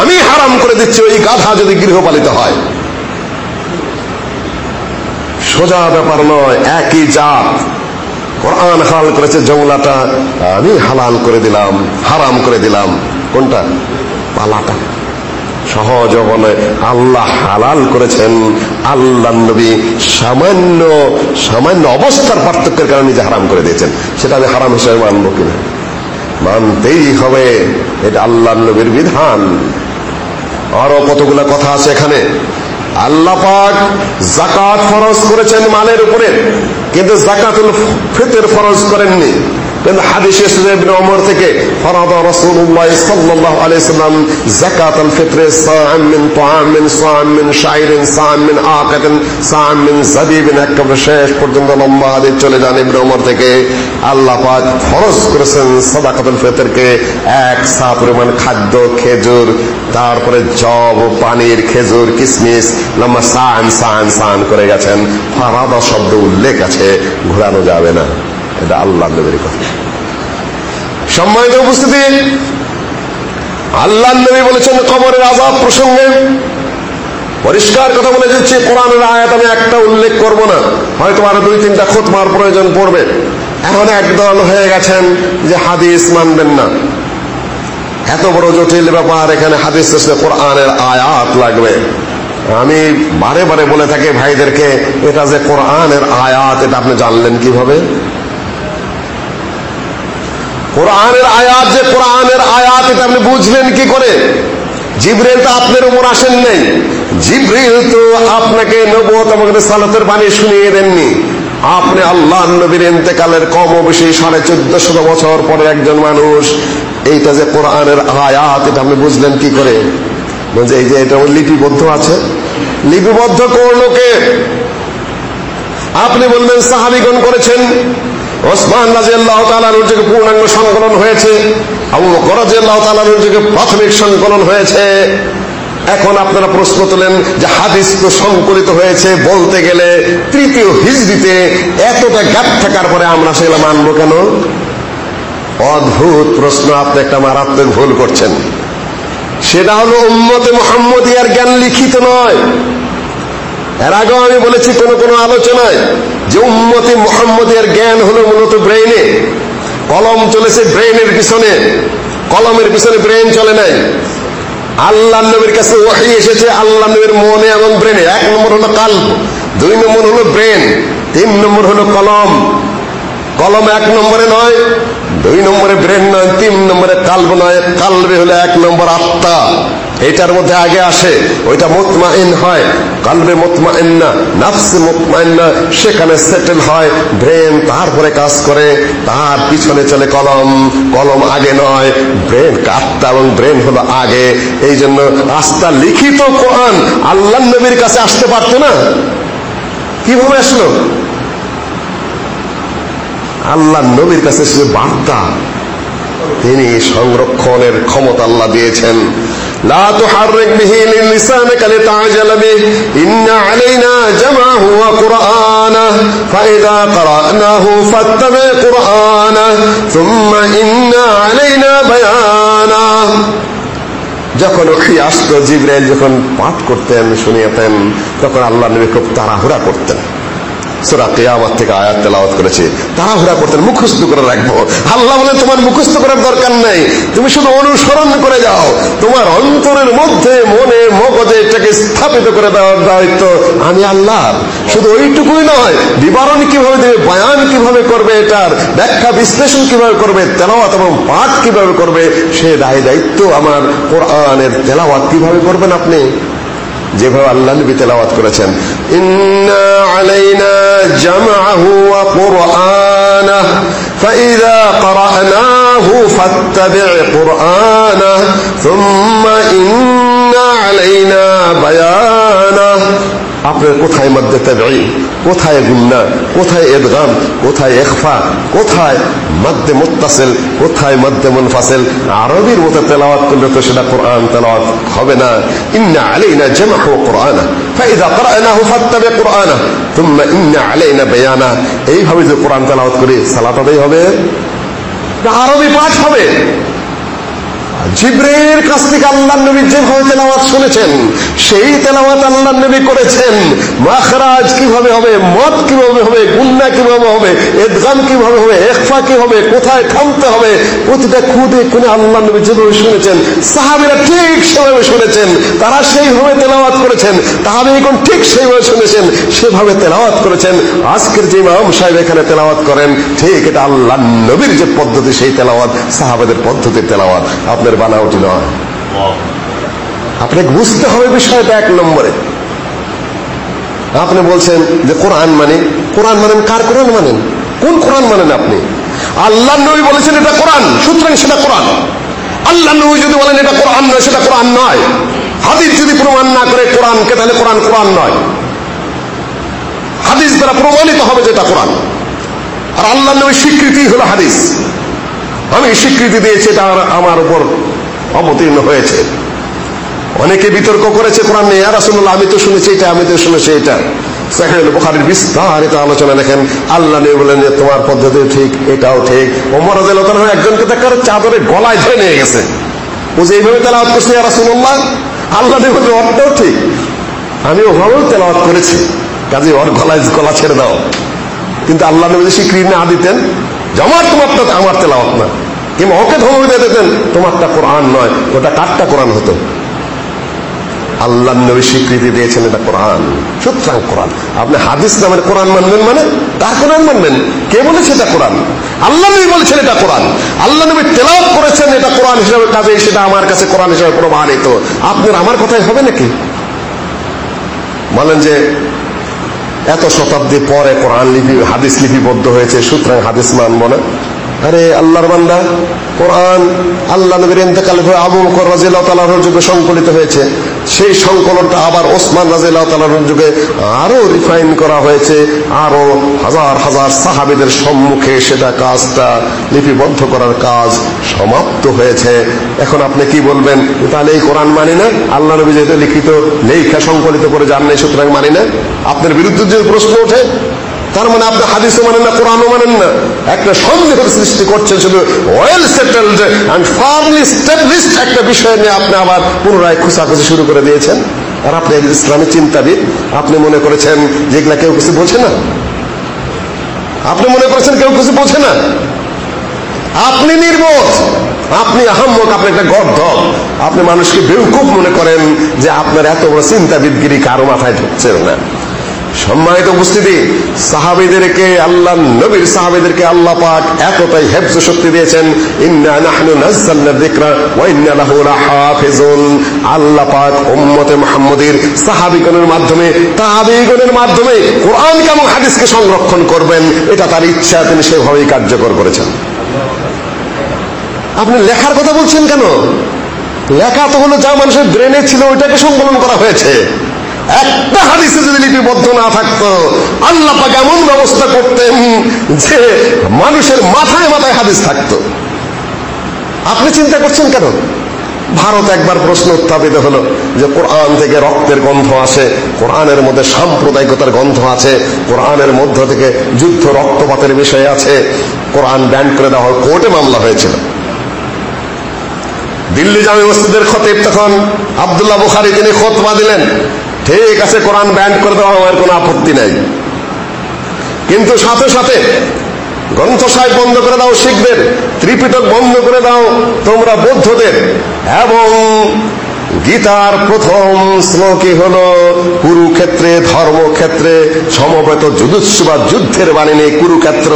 আমি হারাম করে দিচ্ছি ওই গাধা যদি গৃহপালিত হয়। সোজা ব্যাপার নয়, একই জাত। কোরআন হালাল করেছে, জংলাটা, আমি হালাল করে দিলাম, হারাম করে দিলাম। কোনটা? পালাটা। সহজ বলে আল্লাহ হালাল করেছেন, আল্লাহ নবী সামান্য সামান্য অবস্থার পার্থক্যের কারণে নিজে হারাম করে দিয়েছেন। সেটা আমি হারাম হিসেবে মানব কিনা? মানতেই হবে, এটা আল্লাহ নবীর বিধান। আরও কতগুলো কথা আছে এখানে? আল্লাহ পাক জাকাত ফরজ করেছেন মালের উপরে। কিন্তু জাকাতুল ফিতর ফরজ করেননি। থেকে শেষ পর্যন্ত লম্বা হাদিস চলে যান ইবনে থেকে। আল্লাহ ফরজ করেছেন সাদাকাতুল ফিতরকে এক সা পরিমাণ খাদ্য, খেজুর, তারপরে জব পানির খেজুর, কিসমিস, লম্বা সান সান সান করে গেছেন। ফারাদা শব্দ উল্লেখ আছে, ঘোরানো যাবে না। এটা আল্লাহ নবীর কথা। সম্মানিত উপস্থিতি আল্লাহ নবী বলেছেন কবরের আজাব প্রসঙ্গে পরিষ্কার কথা বলে দিচ্ছি, কোরআনের আয়াত আমি একটা উল্লেখ করব না, হয়তো আরও দুই তিনটা খুতমার প্রয়োজন পড়বে। এখন একদল হয়ে গেছেন যে হাদিস মানবেন না। এত বড় জটিল ব্যাপার, এখানে হাদিস কোরআনের আয়াত লাগবে। আমি বারে বারে বলে থাকি ভাইদেরকে, এটা যে কোরআনের আয়াত, এটা আপনি জানলেন কীভাবে? কোরআনের আয়াত যে কোরআনের আয়াত, এটা আপনি বুঝলেন কি করে? জিব্রেল তো আপনার উপর আসেন নাই। জিব্রিল তো আপনাকে নবত এবং সালাতের বাণী শুনিয়ে দেননি। আপনি আল্লাহ নবীর ইন্তেকালের কম বেশি সাড়ে চোদ্দশত বছর পরে একজন মানুষ, এইটা যে কোরআনের আয়াত, এটা আপনি বুঝলেন কি করে? বলছে, এই যে এটা লিপিবদ্ধ আছে। লিপিবদ্ধ করল কে? আপনি বলবেন সাহাবিগণ করেছেন। ওসমান রাজি আল্লাহ তালানুর যুগে পূর্ণাঙ্গ সংকলন হয়েছে, আবু বকর আল্লাহ তালানুর যুগে প্রাথমিক সংকলন হয়েছে। এখন আপনারা প্রশ্ন তোলেন যে হাদিস তো সংকলিত হয়েছে, বলতে গেলে তৃতীয় হিজড়িতে এতটা গ্যাপ থাকার পরে আমরা সেগুলো মানবো কেন? অদ্ভুত প্রশ্ন, আপনি একটা মারাত্মক ভুল করছেন। সেটা হলো উম্মতে মোহাম্মদিয়ার জ্ঞান লিখিত নয়। এর আগেও আমি বলেছি, কোন কোন আলোচনায় যে উম্মতি মোহাম্মদের জ্ঞান হলো মূলত ব্রেইনে। কলম চলেছে ব্রেইনের পিছনে, কলমের পিছনে ব্রেইন চলে নাই। আল্লাহ নবীর কাছে ওয়াহি এসেছে, আল্লাহ নবীর মনে এবং ব্রেনে এক নম্বর হলো কাল্প দুই নম্বর হলো ব্রেন তিন নম্বর হলো কলম। কলম এক নম্বরে নয় দুই নম্বরে ব্রেন নয়, তিন নম্বরে কাল্ব নয় কালবে হলো এক নম্বর আত্মা। এটার মধ্যে আগে আসে, ওইটা মুতমাইন হয়, কালবে মুতমাইন না, নাফসে মুতমাইন না, সেখানে সেটেল হয়, ব্রেন তারপরে কাজ করে, তার পিছনে চলে কলম কলম আগে নয়, ব্রেন আত্মা এবং ব্রেন হলো আগে। এই জন্য আস্থা লিখিত কোরআন আল্লাহ নবীর কাছে আসতে পারতো না। কীভাবে আসলো? আল্লাহ নবীর কাছে সে বার্তা। তিনি সংরক্ষণের ক্ষমতা আল্লাহ দিয়েছেন। আলাইনা আলাইনা যখন ওহি আসতো জিব্রাইল, যখন পাঠ করতেন, শুনিয়েতেন, তখন আল্লাহ নবী খুব তাড়াহুড়া করতেন। সুরা কেয়ামত থেকে আয়াত তেলাওয়াত করেছে। তাড়াহুড়া করতেন মুখস্থ করে রাখব। আল্লাহ বলে তোমার মুখস্থ করার দরকার নেই। তুমি শুধু অনুসরণ করে যাও। তোমার অন্তরের মধ্যে মনে মগজে এটাকে স্থাপিত করে দেওয়ার দায়িত্ব আমি আল্লাহ শুধু ওইটুকুই নয়, বিবরণ কীভাবে দেবে, বয়ান কীভাবে করবে এটার, ব্যাখ্যা বিশ্লেষণ কীভাবে করবে, তেলাওয়াত এবং পাঠ কীভাবে করবে, সে দায় দায়িত্ব আমার কোরআনের তেলাওয়াত কীভাবে করবেন আপনি? যেভাবে আল্লাহ নবী তেলাওয়াত করেছেন ইন্না আলাইনা জামআহু ওয়া কুরআনাহ فإذا قرأناه فاتبع قرآنه ثم إن علينا بيانه আপনার কোথায় মধ্যে তাবঈ কোথায় গুন্না কোথায় ইদগাম কোথায় ইখফা কোথায় মধ্যে মুত্তাসিল কোথায় মধ্যে মুনফাসিল আরবির মতো তেলাওয়াত করলে তো সেটা কোরআন তেলাওয়াত হবে না ইন্না আলাইনা জামাহু কুরআনা ফাইদা قرأناه فاتبع قرآنه ثم إن علينا بيانه এইভাবে যে কোরআন তেলাওয়াত করি সালাত আদায় হবে আরবি পাঠ হবে জিব্রের কাছ থেকে আল্লাহ নবী যেভাবে তেলাওয়াত শুনেছেন, সেই তেলাওয়াত আল্লাহ নবী করেছেন। মাখরাজ কীভাবে হবে, মদ কীভাবে হবে গুন্না কীভাবে হবে, এদগাম কীভাবে হবে একফা কি হবে, কোথায় থামতে হবে, প্রতিটা খুদে কোনে আল্লাহ নবী যেভাবে শুনেছেন, সাহাবিরা ঠিক সেভাবে শুনেছেন, তারা সেইভাবে তেলাওয়াত করেছেন, তাহাবিগণ ঠিক সেইভাবে শুনেছেন, সেভাবে তেলাওয়াত করেছেন। আজকের যে ইমাম সাহেব এখানে তেলাওয়াত করেন, ঠিক এটা আল্লাহ নবীর যে পদ্ধতি, সেই তেলাওয়াত, সাহাবাদের পদ্ধতির তেলাওয়াত। আপনার বানাওটি নয় আপনাকে বুঝতে হবে বিষয়টা এক নম্বরে। আপনি বলছেন যে কোরআন মানে কোরআন মানেন কার কোরআন মানেন কোন কোরআন মানেন আপনি? আল্লাহ নবী বলেছেন এটা কোরআন, সুতরাং সেটা কোরআন। আল্লাহ নবী যদি বলেন এটা কোরআন নয়, সেটা কোরআন নয়। হাদিস যদি প্রমাণ না করে কোরআনকে, তাহলে কোরআন কোরআন নয়। হাদিস দ্বারা প্রমাণিত হবে যেটা কোরআন। আর আল্লাহ নবীর স্বীকৃতি হলো হাদিস। আমি স্বীকৃতি দিয়েছি, এটা আমার উপর অবতীর্ণ হয়েছে। অনেকে বিতর্ক করেছে, কোরআন নিয়ে রাসুল্লাহ আমি তো শুনেছি এটা, আমি তো শুনেছি এটা। সাহেল বুখারির বিস্তারিত আলোচনা দেখেন, আল্লাহ নবী বলেন যে তোমার পদ্ধতি ঠিক, এটাও ঠিক। ওমর রাদিয়াল্লাহু একজনকে দেখার চাদরে গলায় ধরে নিয়ে গেছে। ও যে এইভাবে তেলাওয়াত করছে, ইয়া রাসূলুল্লাহ, আল্লাহ বলেন অর্থও ঠিক। আমি ওভাবেও তেলাওয়াত করেছি। কাজে ওর গলায় গলা ছেড়ে দাও। কিন্তু আল্লাহ নবী স্বীকৃতি না দিতেন আমার তোমারটা আমার তেলাওয়াত না। কিংবা ওকে ধমক দিয়ে দিতেন, তোমারটা কোরআন নয়, ওটা কারটা কোরআন হতো। আল্লাহ নবী স্বীকৃতি দিয়েছেন এটা কোরআন। সুতরাং কোরআন। আপনি হাদিস নামের কোরআন মানবেন মানে তার কোরআন মানবেন। কে বলেছে এটা কোরআন? আল্লাহ নবী বলেছেন এটা কোরআন। আল্লাহ নবী তেলাওয়াত করেছেন এটা কোরআন হিসাবে কাজে সেটা আমার কাছে কোরআন হিসাবে প্রমাণিত। আপনার আমার কথাই হবে নাকি? বলেন যে এত শতাব্দী পরে কোরআন লিপি হাদিস লিপিবদ্ধ হয়েছে সুতরাং হাদিস মানব না। আরে আল্লাহর বান্দা, কোরআন আল্লাহ নবীর ইন্তেকাল হয়ে আবু বকর রাজিয়াল্লাহু তাআলার যুগে সংকলিত হয়েছে। সেই সংকলনটা আবার ওসমান রাজিয়াল্লাহু তাআলার যুগে আরও রিফাইন করা হয়েছে, আরও হাজার হাজার সাহাবীদের সম্মুখে সেটা কাজটা লিপিবদ্ধ করার কাজ সমাপ্ত হয়েছে। এখন আপনি কি বলবেন? তাহলে এই কোরআন মানি না? আল্লাহ নবী যেহেতু লিখিত, লেখা সংকলিত করে যান নাই, সুতরাং মানি না। আপনার বিরুদ্ধে যে প্রশ্ন ওঠে তার মানে আপনি হাদিসও মানেন না, কোরআনও মানেন না। একটা সৃষ্টি শুধু ওয়েল সেটেলড অ্যান্ড ফার্মলি একটা বিষয় নিয়ে আপনি আবার পুনরায় খুশাখুশি শুরু করে দিয়েছেন। আর আপনি ইসলামী চিন্তাবিদ, আপনি মনে করেছেন যেগুলা কেউ কিছু বোঝে না? আপনি মনে করেছেন কেউ কিছু বোঝে না? আপনি নির্বোধ, আপনি আহম্মক, আপনি একটা গর্ধ আপনি মানুষকে বেউকুফ মনে করেন যে আপনার এত বড় চিন্তাবিদগিরি কারও মাথায় ঢুকছে না। সম্মানিত উপস্থিতি, সাহাবিদেরকে, আল্লাহ, নবীর সাহাবিদেরকে আল্লাহ পাক এতটাই হেফজ শক্তি দিয়েছেন। ইন্না নাহনু নাযালনা যিকরা ওয়া ইন্না লাহু লাহাফিজুন। আল্লাহ পাক উম্মতে মুহাম্মদের সাহাবীগণের মাধ্যমে তাবিগণের মাধ্যমে কোরআন এবং হাদিসকে সংরক্ষণ করবেন, এটা তার ইচ্ছা, তিনি সেভাবেই কার্যকর করেছেন। আপনি লেখার কথা বলছেন কেন? লেখা তো হলো যা মানুষের ব্রেনে ছিল, ওইটাকে সংকলন করা হয়েছে। একটা হাদিসে যদি লিপিবদ্ধ না থাকতো, আল্লাহ পাক এমন ব্যবস্থা করতেন যে মানুষের মাথায় মাথায় হাদিস থাকতো। আপনি চিন্তা করছেন কেন? ভারত একবার প্রশ্ন উত্থাপিত হলো যে কোরআন থেকে রক্তের গন্ধ আসে, কোরআনের মধ্যে সাম্প্রদায়িকতার গন্ধ আছে, কোরআনের মধ্য থেকে যুদ্ধ রক্তপাতের বিষয় আছে, কোরআন ব্যান করে দেওয়া হয় কোর্টে মামলা হয়েছিল। দিল্লি জামে মসজিদের খতিব তখন আবদুল্লাহ বুখারি তিনি খোতমা দিলেন। ঠিক আছে, কোরআন ব্যান্ড করে দেওয়া আমার কোনো আপত্তি নাই। কিন্তু সাথে সাথে গ্রন্থ সাহেব বন্ধ করে দাও শিখদের, ত্রিপিটক বন্ধ করে দাও তোমরা বৌদ্ধদের, এবং গীতার প্রথম শ্লোকই হল, কুরুক্ষেত্রে, ধর্মক্ষেত্রে সমবেত যুদুৎসবা যুদ্ধের বাণী নেই কুরুক্ষেত্র,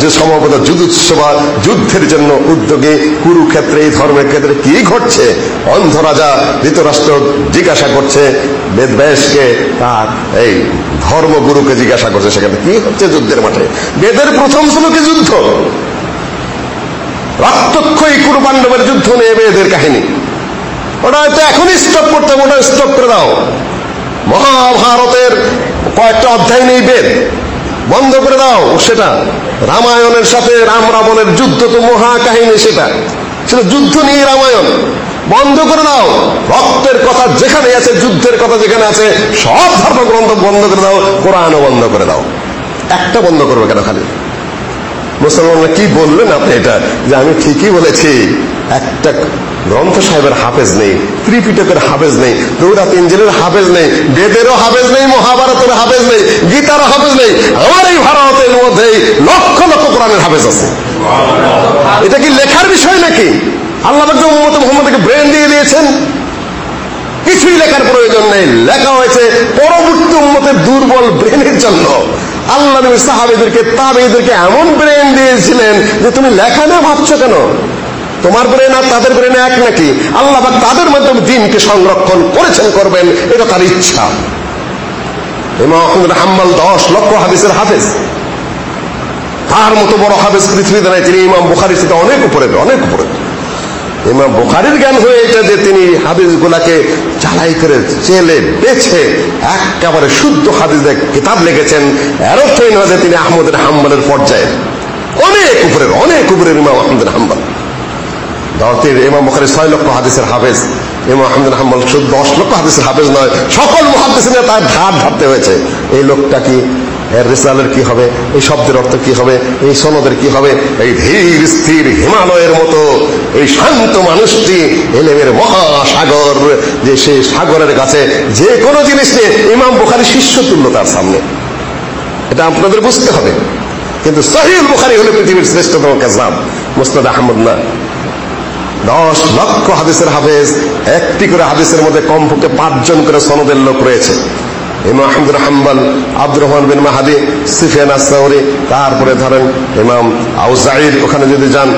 যে সমবেত যুদুৎসবা যুদ্ধের জন্য উদ্যোগে কুরুক্ষেত্রে, এই ধর্মের ক্ষেত্রে কি ঘটছে? অন্ধ রাজা ধৃতরাষ্ট্র জিজ্ঞাসা করছে, বেদব্যাসকে তার এই ধর্মগুরুকে জিজ্ঞাসা করছে সেখানে, কি হচ্ছে যুদ্ধের মাঠে? বেদের প্রথম শ্লোকে যুদ্ধ। রক্তক্ষয়ী কুরু পাণ্ডবের যুদ্ধ নিয়ে বেদের কাহিনী। ওটা হয়তো এখনই স্টপ করতে হবে, ওটা স্টপ করে দাও। মহাভারতের কয়েকটা অধ্যায় নেই বেদ। বন্ধ করে দাও সেটা। রামায়ণের সাথে রাম রাবণের যুদ্ধ তো মহা কাহিনী সেটা। সেটা যুদ্ধ নিয়ে রামায়ণ। বন্ধ করে দাও। রক্তের কথা যেখানে আছে, যুদ্ধের কথা যেখানে আছে, সব ধর্মগ্রন্থ বন্ধ করে দাও, কোরআনও বন্ধ করে দাও। একটা বন্ধ করবে কেন খালি? মুসলমানরা কি বললেন আপনি এটা? যে আমি ঠিকই বলেছি, একটা গ্রন্থ সাহেবের হাফেজ নেই, ত্রিপিটকের হাফেজ নেই দৌড়া তিনজনের হাফেজ নেই, বেদেরও হাফেজ নেই, মহাভারতের হাফেজ নেই, গীতার হাফেজ নেই, আমার এই ভারতের মধ্যে লক্ষ লক্ষ কোরআনের হাফেজ আছে। এটা কি লেখার বিষয় নাকি? আল্লাহ মোহাম্মদকে ব্রেন দিয়ে দিয়েছেন। কিছুই লেখার প্রয়োজন নেই। লেখা হয়েছে পরবর্তী উন্মতের দুর্বল ব্রেনের জন্য। আল্লাহ নবী সাহাবিদেরকে তাবেদেরকে এমন ব্রেন দিয়েছিলেন যে তুমি লেখা না, ভাবছ কেন? তোমার ব্রেন আর তাদের ব্রেন এক নাকি? আল্লাহ তাদের মাধ্যমে দিনকে সংরক্ষণ করেছেন, করবেন, এটা তার ইচ্ছা। হাম্মাল দশ লক্ষ হাদিসের হাফেজ। তার মতো বড় হাফেজ পৃথিবীতে নাই, তিনি ইমাম বুখারির সাথে অনেক উপরে অনেক উপরে। ইমাম বুখারির জ্ঞান হয়ে এটা যে তিনি হাদিস গুলাকে চালাই করে চেলে বেছে একেবারে শুদ্ধ হাদিসের কিতাব লিখেছেন, এর অর্থই নয় যে তিনি আহমদের হাম্বালের পর্যায়ে অনেক উপরের অনেক উপরের ইমাম আহমদের হাম্বাল। দশের ইমাম বুখারি ছয় লক্ষ হাদিসের হাফেজ, ইমাম আহমদ হাম্বল শুধু দশ লক্ষ হাদিসের হাফেজ নয়, সকল মহাদিস নিয়ে তার ধার ধারতে হয়েছে। এই লোকটা কি এর রেসালের কি হবে? এই শব্দের অর্থ কি হবে? এই সনদের কি হবে? এই ধীর স্থির হিমালয়ের মতো এই শান্ত মানুষটি এলেমের মহাসাগর, যে সেই সাগরের কাছে যে কোনো জিনিস নিয়ে ইমাম বুখারি শিষ্য তুল্য তার সামনে। এটা আপনাদের বুঝতে হবে। কিন্তু সহিল বুখারি হলে পৃথিবীর শ্রেষ্ঠতম কাজাম মুস্তাদ আহমদ না। দশ লক্ষ হাদিসের হাফেজ, একটি করে হাদিসের মধ্যে কমপক্ষে পাঁচজন করে সনদের লোক রয়েছে। ইমাম আহমদুর হাম্বাল, আব্দুর রহমান বিন মাহাদি, সিফিয়ান আসাউরি তারপরে ধরেন ইমাম আউজাইর ওখানে যদি যান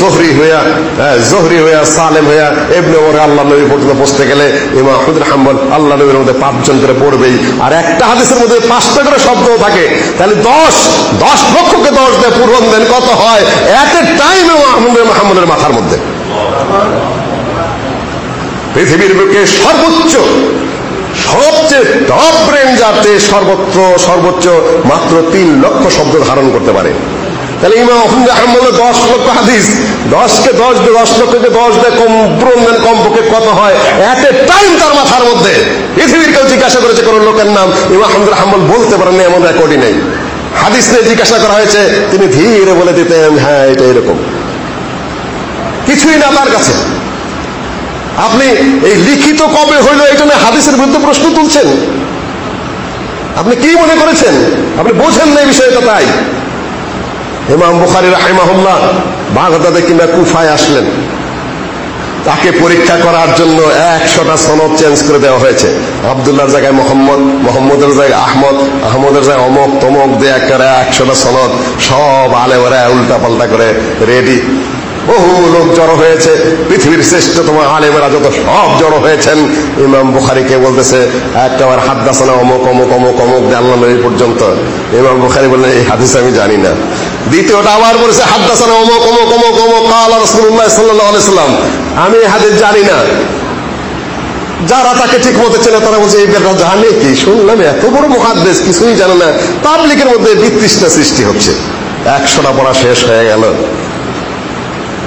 জহরি হইয়া জোহরি হইয়া, সালেম হইয়া এবনে ওরে আল্লাহ নবী পর্যন্ত বসতে গেলে ইমাম আহমদুর হাম্বাল আল্লাহ নবীর মধ্যে পাঁচজন করে পড়বেই। আর একটা হাদিসের মধ্যে পাঁচটা করে শব্দ থাকে। তাহলে দশ দশ লক্ষকে দশ দেয় পূরণ দেন কত হয়? এট এ টাইম আহমদ মাহমুদের মাথার মধ্যে। পৃথিবীর বুকে সর্বোচ্চ সবচেয়ে টপ রেঞ্জারতে সর্বত্র, সর্বোচ্চ মাত্র তিন লক্ষ শব্দ ধারণ করতে পারে। তাহলে ইমাম আহমদ আহমদ দশ লক্ষ হাদিস, দশকে দশ দশ লক্ষকে দশ দিয়ে কম দেন, কমপক্ষে কত হয়? এট এ টাইম তার মাথার মধ্যে। পৃথিবীর কেউ জিজ্ঞাসা করেছে কোন লোকের নাম, ইমাম আহমদ আহমদ বলতে পারেননি, এমন রেকর্ডই নেই। হাদিস নিয়ে জিজ্ঞাসা করা হয়েছে, তিনি ধীরে বলে দিতেন হ্যাঁ এটা এরকম। কিছুই না তার কাছে। আপনি এই লিখিত কবে হইল এটা নিয়ে হাদিসের বিরুদ্ধে প্রশ্ন তুলছেন? আপনি কি মনে করেছেন? আপনি বোঝেন না এই বিষয়টা তাই। ইমাম বুখারি রাহিমাহুল্লাহ বাগদাদে কিংবা কুফায় আসলেন। তাকে পরীক্ষা করার জন্য একশোটা সনদ চেঞ্জ করে দেওয়া হয়েছে। আবদুল্লাহর জায়গায় মোহাম্মদ, মোহাম্মদের জায়গায় আহমদ, আহমদের জায়গায় অমক, তমক দিয়ে একেবারে একশোটা সনদ সব আলেমরা উল্টা পাল্টা করে রেডি। বহু লোক জড়ো হয়েছে। পৃথিবীর শ্রেষ্ঠতম আলেমেরা যত সব জড়ো হয়েছেন, ইমাম বুখারিকে বলতেছে, একটা একটাবার হাদ্দাসানা অমুক অমুক অমুক অমুক আল্লাহ এই পর্যন্ত। ইমাম বুখারি বললেন, এই হাদিস আমি জানি না। দ্বিতীয়টা আবার বলেছে হাদ্দাসানা অমুক অমুক অমুক অমুক, কাল রসুল্লাহ সাল্লাহ আলাইসাল্লাম হাদিস জানি না। যারা তাকে ঠিক মতো চেনে, তারা বলছে, এই বেটা জানে কি? শুনলাম এত বড় মহাদ্দেশ কিছুই জানে না। পাবলিকের মধ্যে বিতৃষ্ণা সৃষ্টি হচ্ছে। একশোটা পড়া শেষ হয়ে গেল।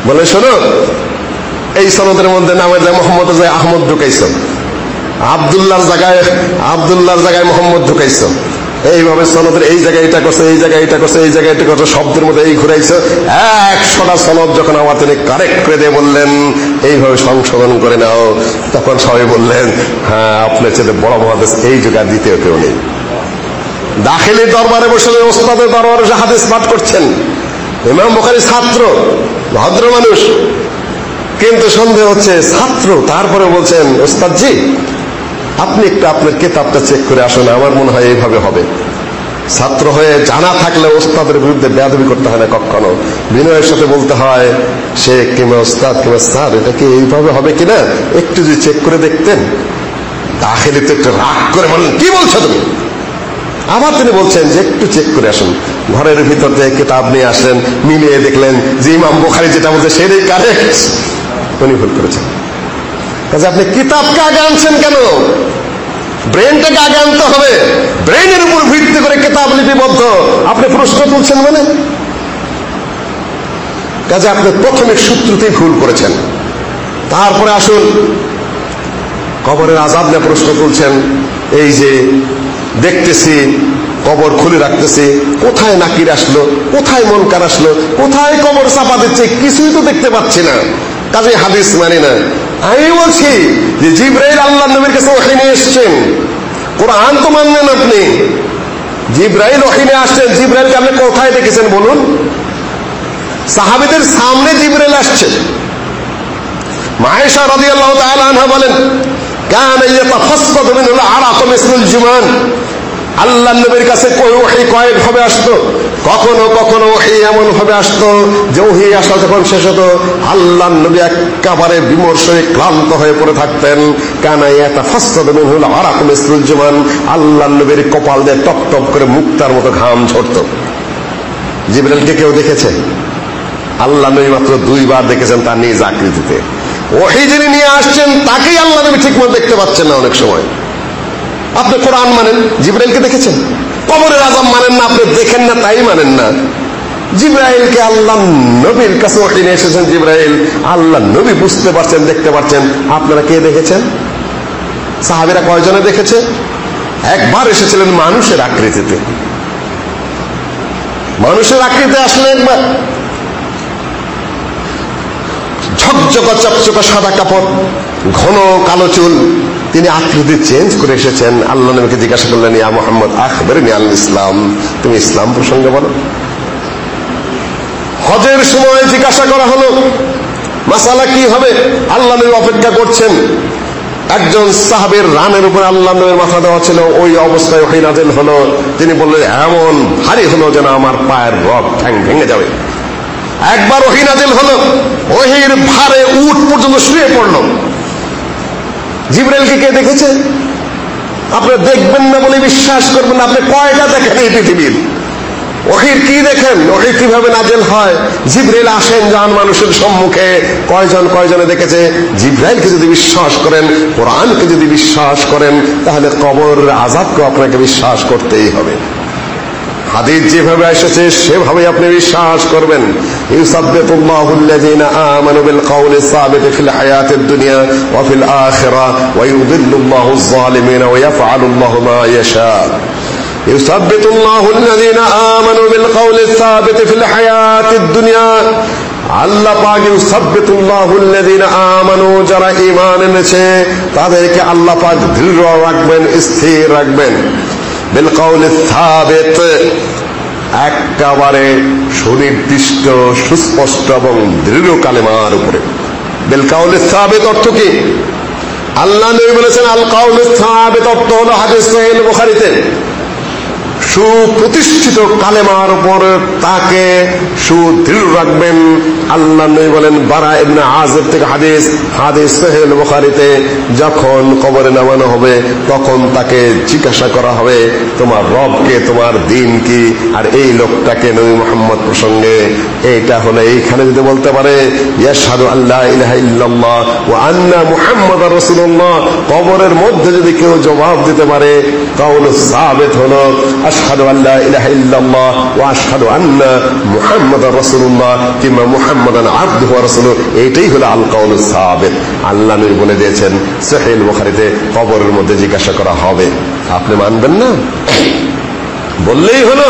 বলে, শোনো, এই সনদের মধ্যে নামের যায় মোহাম্মদ যায় আহমদ ঢুকাইছ। আবদুল্লাহর জায়গায় আবদুল্লাহর জায়গায় মোহাম্মদ ঢুকাইছ। এইভাবে সনদের এই জায়গায় এটা করছে, এই জায়গায় এটা করছে, এই জায়গায় এটা করছে, শব্দের মধ্যে এই ঘুরাইছে। একশোটা সনদ যখন আমার তিনি কারেক্ট করে দিয়ে বললেন, এইভাবে সংশোধন করে নাও। তখন সবাই বললেন হ্যাঁ আপনার ছেলে বড় মহাদেশ এই যুগে আর দ্বিতীয় কেউ নেই। দাখিলি দরবারে বসে ওস্তাদের দরবারে হাদিস পাঠ করছেন। ইমাম বোখারি ছাত্র ভদ্র মানুষ। কিন্তু সন্দেহ হচ্ছে ছাত্র, তারপরে বলছেন ওস্তাদ জি আপনি একটু আপনার কেতাবটা চেক করে আসুন, আমার মনে হয় এইভাবে হবে। ছাত্র হয়ে জানা থাকলে ওস্তাদের বিরুদ্ধে বেয়াদবি করতে হয় না কখনো। বিনয়ের সাথে বলতে হয়, সে কিংবা ওস্তাদ কিংবা স্যার, এটা কি এইভাবে হবে কিনা? একটু যদি চেক করে দেখতেন। দাখিলে তো একটু রাগ করে বললেন, কি বলছো তুমি? আবার তিনি বলছেন যে একটু চেক করে আসুন। ঘরের ভিতর থেকে কিতাব নিয়ে আসলেন, মিলিয়ে দেখলেন যে ইমাম বোখারি যেটা বলছে সেটাই কারেক্ট উনি ভুল করেছেন। কাজে আপনি কিতাবকে আগে আনছেন কেন? ব্রেনটাকে আগে আনতে হবে? ব্রেনের উপর ভিত্তি করে কিতাব লিপিবদ্ধ। আপনি প্রশ্ন তুলছেন মানে? কাজে আপনি প্রথমে সূত্রতেই ভুল করেছেন। তারপরে আসুন। কবরের আজাব নিয়ে প্রশ্ন তুলছেন। এই যে দেখতেছি, কবর খুলে রাখতেছি, কোথায় নাকির আসলো, কোথায় মনকার আসলো, কোথায় কবর চাপা দিচ্ছে, কিছুই তো দেখতে পাচ্ছি না। কাজে হাদিস মানে না। আমি বলছি যে জিব্রাইল আল্লাহ নবীর কাছে ওখানে এসছেন। কোরআন তো মানলেন আপনি। জিব্রাইল ওখানে আসছেন, জিব্রাইলকে আপনি কোথায় দেখেছেন বলুন? সাহাবিদের সামনে জিব্রাইল আসছে। মায়েশা রাদিয়াল্লাহু তাআলা আনহা বলেন কান ইয়াতাফাসসাদু মিনহুল আরাক মিসলুল জুমান আল্লাহ নবীর কাছে ওহি কয়েক ভাবে আসতো? কখনো কখনো ওহি এমন ভাবে আসতো যে ওহি আসা যখন শেষ হতো, আল্লাহ নবী একেবারে বিমর্ষ হয়ে ক্লান্ত হয়ে পড়ে থাকতেন। কানাই একটা ফাস্তাদ মিনহুল আরাক মিসলুল জুমান আল্লাহ নবীর কপাল দিয়ে টপ টপ করে মুক্তার মতো ঘাম ঝরতো। জিবরাইলকে কেউ দেখেছে? আল্লাহ নবী মাত্র দুইবার দেখেছেন তার নিজ আকৃতিতে। ওহি যিনি নিয়ে আসছেন, তাকেই আল্লাহ নবী ঠিক মতো দেখতে পাচ্ছেন না অনেক সময়। আপনি কোরআন মানেন, জিব্রাইলকে দেখেছেন? কবরের আজম মানেন না, আপনি দেখেন না, তাই মানেন না। জিব্রাইলকে আল্লাহ নবীর কাছে ওহি নিয়ে এসেছেন, জিব্রাইল আল্লাহ নবী বুঝতে পারছেন, দেখতে পারছেন। আপনারা কে দেখেছেন? সাহাবিরা কয়জনে দেখেছে? একবার এসেছিলেন মানুষের আকৃতিতে। মানুষের আকৃতি আসলে একবার ঝকঝকা চকচকা সাদা কাপড়, ঘন কালো চুল। তিনি আকৃতি চেঞ্জ করে এসেছেন। আল্লাহ নবীকে জিজ্ঞাসা করলেন, ইয়া মোহাম্মদ, আখবর আল ইসলাম। তুমি ইসলাম প্রসঙ্গে বলো। হজের সময় জিজ্ঞাসা করা হলো, মাসালা কি হবে? আল্লাহ নবী অপেক্ষা করছেন। একজন সাহাবের রানের উপর আল্লাহ নবীর মাথা দেওয়া ছিল। ওই অবস্থায় ওই নাজেল হলো। তিনি বললেন, এমন ভারী হলো যেন আমার পায়ের রক ঠ্যাং ভেঙে যাবে। একবার ওহি নাজিল হলো। ওহির ভারে উট পর্যন্ত শুয়ে পড়ল। জিব্রাইলকে কে দেখেছে? আপনি দেখবেন না বলে বিশ্বাস করবেন না। আপনি কয়টা দেখেন এই পৃথিবীর? ওহির কি দেখেন? ওহির কীভাবে নাজেল হয়? জিব্রাইল আসেন যান মানুষের সম্মুখে। কয়জন কয়জনে দেখেছে? জিব্রাইলকে যদি বিশ্বাস করেন, কোরআনকে যদি বিশ্বাস করেন, তাহলে কবর আজাদকে আপনাকে বিশ্বাস করতেই হবে। হাদিস যেভাবে এসেছে সেভাবেই আপনি বিশ্বাস করবেন ইউসাব্বিতুল্লাহুল্লাযীনা আমানু বিল কওলি সাবিত ফিল হায়াতিদ দুনিয়া ওয়া ফিল আখিরা ওয়া ইউযিল্লুল্লাহুজ জালিমিনা ওয়া ইয়াফআলুল্লাহু মা ইয়াশা ইউসাব্বিতুল্লাহু আল্লাযীনা আমানু বিল কওলি সাবিত ফিল হায়াতিদ দুনিয়া আল্লাহ পাক ইউসাব্বিতুল্লাহুল্লাযীনা আমানু যারা ঈমান এনেছে তাদেরকে আল্লাহ পাক দৃঢ় রাখবেন স্থির রাখবেন একেবারে সুনির্দিষ্ট, সুস্পষ্ট এবং দৃঢ় কালেমার উপরে। বেলকাউল সাবিত অর্থ কি? আল্লাহ নবী বলেছেন আল কাউল সাবিত অর্থ হল হাদিস সহিহ বুখারীতে। সুপ্রতিষ্ঠিত কালেমার উপর তাকে সুদৃঢ় রাখবেন। আল্লাহ নবী বলেন, বারা ইবনে আজব থেকে হাদিস হাদিস সহিহ বুখারীতে যখন কবরে নামানো হবে, তখন তাকে জিজ্ঞাসা করা হবে, তোমার রবকে তোমার দিন কি? আর এই লোকটাকে নবী মোহাম্মদ প্রসঙ্গে এইটা হলে এইখানে যদি বলতে পারে, ইয়াশহাদু আল্লাহ ইলাহা ইল্লাল্লাহ ওয়া আন্না মুহাম্মাদার রাসূলুল্লাহ। কবরের মধ্যে যদি কেউ জবাব দিতে পারে কাউল সাবিত হলো। আশহাদু আল্লাহ ইলাহা ইল্লাল্লাহ ওয়া আশহাদু আন্না মুহাম্মাদার রাসূলুল্লাহ কিংবা মুহাম্মাদান আবদুহু ওয়া রাসূলুহু এইটাই হলো আল কাউল সাবিত। আল্লাহ নবী বলে দিয়েছেন, সহিহ বুখারীতে কবরের মধ্যে জিজ্ঞাসা করা আপনি মানবেন না? বললেই হলো।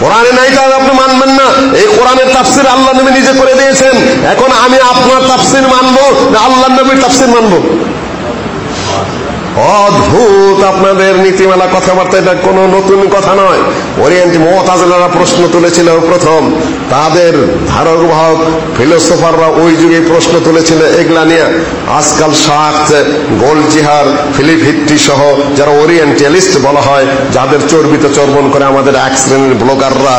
কোরআনে নাই তাহলে আপনি মানবেন না। এই কোরআনের তাফসির আল্লাহ নবী নিজে করে দিয়েছেন। এখন আমি আপনার তাফসির মানবো না আল্লাহ নবীর তাফসির মানবো? অদ্ভুত আপনাদের নীতিমালা কথাবার্তা, এটা কোনো নতুন কথা নয়। ওরিয়েন্ট মোহতাজলারা প্রশ্ন তুলেছিল প্রথম। তাদের ধারক বাহক ফিলোসোফাররা ওই যুগে প্রশ্ন তুলেছিল, এগুলা নিয়ে। আজকাল শাক গোল্ড জিহার ফিলিপ হিট্টি সহ যারা ওরিয়েন্টালিস্ট বলা হয়, যাদের চর্বিত চর্বণ করে আমাদের এক শ্রেণির ব্লগাররা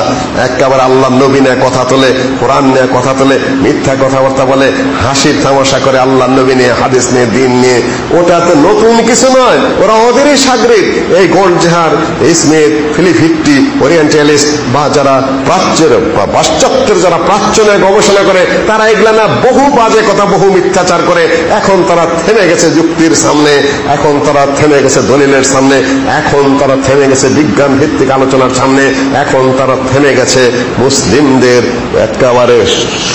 একেবারে আল্লাহ নবী নিয়ে কথা তোলে, কোরআন নিয়ে কথা তোলে, মিথ্যা কথাবার্তা বলে, হাসির তামাশা করে আল্লাহ নবী নিয়ে, হাদিস নিয়ে, দিন নিয়ে। ওটা তো নতুন কিছু নয় ওরা ওদেরই সাগরিক এই Goldziher Smith Philip orientalist বা যারা প্রাচ্যের বা পাশ্চাত্যের যারা প্রাচ্য নিয়ে গবেষণা করে, তারা এগুলা না বহু বাজে কথা, বহু মিথ্যাচার করে। এখন তারা থেমে গেছে যুক্তির সামনে, এখন তারা থেমে গেছে দলিলের সামনে, এখন তারা থেমে গেছে বিজ্ঞান ভিত্তিক আলোচনার সামনে, এখন তারা থেমে গেছে মুসলিমদের একেবারে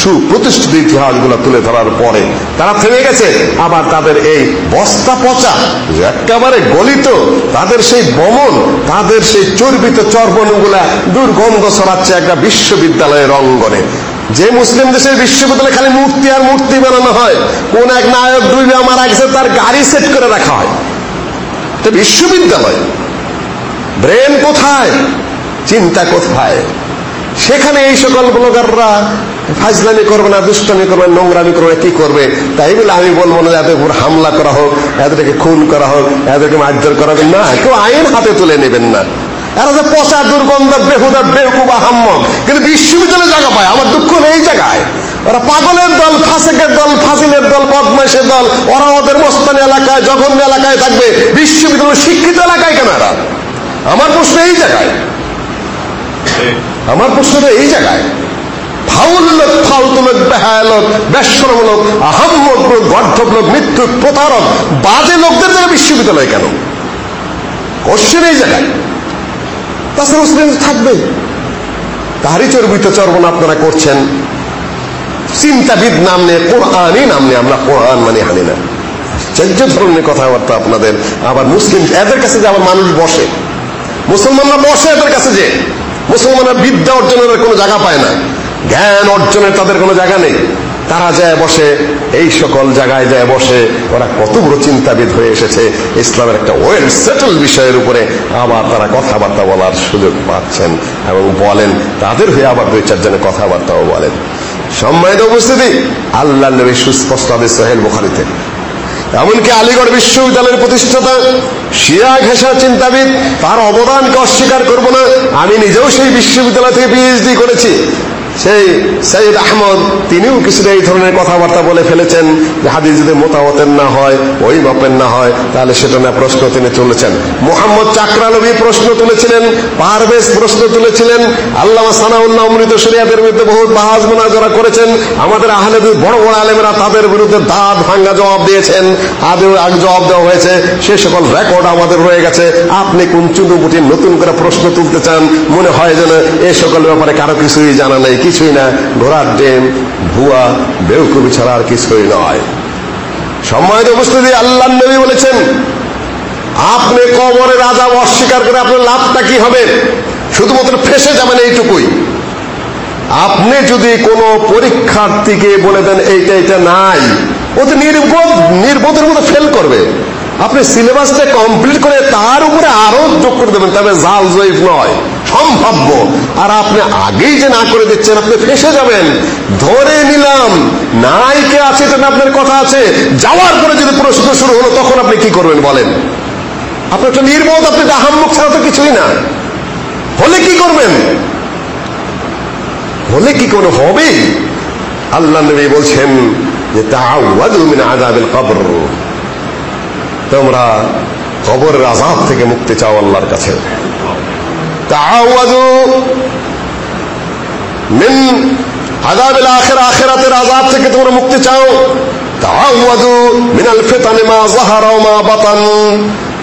সুপ্রতিষ্ঠিত ইতিহাসগুলো তুলে ধরার পরে। তারা থেমে গেছে, আবার তাদের এই বস্তা পচা একেবারে গলিত। তাদের সেই বমন, তাদের সেই চর্বিত চর্বণগুলা দুর্গন্ধ ছড়াচ্ছে একটা বিশ্ববিদ্যালয়ের অঙ্গনে। যে মুসলিম দেশের বিশ্ববিদ্যালয়ে খালি মূর্তি আর মূর্তি বানানো হয়, কোন এক নায়ক ডুবে মারা গেছে, তার গাড়ি সেট করে রাখা হয়। এটা বিশ্ববিদ্যালয়। ব্রেন কোথায়? চিন্তা কোথায়? সেখানে এই সকল ব্লগাররা ফাজলামি করবে না, দুষ্টামি করবে, নোংরামি করবে, কি করবে? তাই বলে আমি বলব না, এদের উপর হামলা করা হোক, এদেরকে খুন করা হোক, এদেরকে মারধর করা হোক। না, কেউ আইন হাতে তুলে নেবেন না। এরা যে পচা, দুর্গন্ধ, বেহুদা বেহুবা হাম্মক কিন্তু বিশ্ববিদ্যালয়ে জায়গা পায়, আমার দুঃখ এই জায়গায়। ওরা পাগলের দল, ফাসেকের দল ফাসিলের দল, বদমাইশের দল, ওরা ওদের মস্তানি এলাকায়, জঘন্য এলাকায় থাকবে। বিশ্ববিদ্যালয় শিক্ষিত এলাকায় কেন এরা? আমার প্রশ্ন এই জায়গায়। আমার প্রশ্নটা এই জায়গায়। ফাউল লোক ফালতু লোক বেহায় লোক গর্ধব লোক মৃত্যু প্রতারক, বাজে লোকদের জায়গায় বিশ্ববিদ্যালয় কেন? কোশ্চেন এই জায়গায়। তাছাড়া মুসলিম থাকবে তারই চর্বিত চর্বণ আপনারা করছেন। চিন্তাবিদ নাম নিয়ে, কোরআনই নাম নিয়ে আমরা কোরআন মানে হানি না। আশ্চর্য ধরনের কথাবার্তা আপনাদের। আবার মুসলিম, এদের কাছে যে আবার মানুষ বসে। মুসলমানরা বসে এদের কাছে যে। মুসলমানরা বিদ্যা অর্জনের কোনো জায়গা পায় না। জ্ঞান অর্জনের তাদের কোনো জায়গা নেই। তারা যায় বসে, এই সকল জায়গায় যায় বসে, ওরা কত বড় চিন্তাবিদ হয়ে এসেছে। ইসলামের একটা ওয়েল সেটেল বিষয়ের উপরে আবার তারা কথাবার্তা বলার সুযোগ পাচ্ছেন এবং বলেন, তাদের হয়ে আবার দুই চারজনে কথাবার্তাও বলেন। সম্মানিত উপস্থিতি আল্লাহ নবী সুস্পষ্ট হবে সোহেল বুখারিতে। এমনকি আলিগড় বিশ্ববিদ্যালয়ের প্রতিষ্ঠাতা শিয়া ঘেষা চিন্তাবিদ, তার অবদানকে অস্বীকার করব না, আমি নিজেও সেই বিশ্ববিদ্যালয় থেকে পিএইচডি করেছি। সেই সৈয়দ আহমদ, তিনিও কিছুটা এই ধরনের কথাবার্তা বলে ফেলেছেন যে হাদিস যদি মোতাবতের না হয়, ওই মাপের না হয়, তাহলে সেটা না প্রশ্ন তিনি তুলেছেন। মোহাম্মদ চাকরালবী প্রশ্ন তুলেছিলেন, পারভেজ প্রশ্ন তুলেছিলেন আল্লাহ সানাউল্লাহ অমৃত শরিয়াদের বিরুদ্ধে বহু বাহাজ মোনাজরা করেছেন, আমাদের আহলে বড় বড় আলেমেরা তাদের বিরুদ্ধে দাঁত ভাঙ্গা জবাব দিয়েছেন, আদেও আগ জবাব দেওয়া হয়েছে, সে সকল রেকর্ড আমাদের রয়ে গেছে, আপনি কোন চুনুপুটি নতুন করে প্রশ্ন তুলতে চান, মনে হয় যেন এ সকল ব্যাপারে কারও কিছুই জানা নেই। কিছুই না, ঘোড়ার ডেম, ভুয়া, বেউকুবি ছাড়া আর কিছুই নয়। সম্মানিত উপস্থিতি আল্লাহ নবী বলেছেন, আপনি কবরের আজাব অস্বীকার করে আপনার লাভটা কি হবে? শুধুমাত্র ফেসে যাবেন এইটুকুই। আপনি যদি কোনো পরীক্ষার্থীকে বলে দেন, এইটা এটা নাই, ও তো নির্বোধ, নির্বোধের মতো ফেল করবে। আপনি সিলেবাসটা কমপ্লিট করে তার উপরে আরও যোগ করে দেবেন, তবে জাল জয়ীফ নয়। সম্ভাব্য। আর আপনি আগেই যে না করে দিচ্ছেন, আপনি ফেসে যাবেন। ধরে নিলাম নাই কে আছে এটা আপনার কথা আছে। যাওয়ার পরে যদি প্রশ্ন শুরু হলো, তখন আপনি কি করবেন বলেন? আপনার একটা নির্বোধ, আপনি আহাম্মুখ ছাড়া তো কিছুই না। হলে কি করবেন? হলে কি কোনো হবে? আল্লাহ নবী বলছেন যে মিন আযাবিল কবর। তোমরা কবরের আযাব থেকে মুক্তি চাও আল্লাহর কাছে। তাআওয়াদু মিন আযাবিল আখিরা, আখিরাতের আযাব থেকে তোমরা মুক্তি চাও। তাআওয়াদু মিনাল ফিতানি মা যাহারা ওয়া মা বাতান।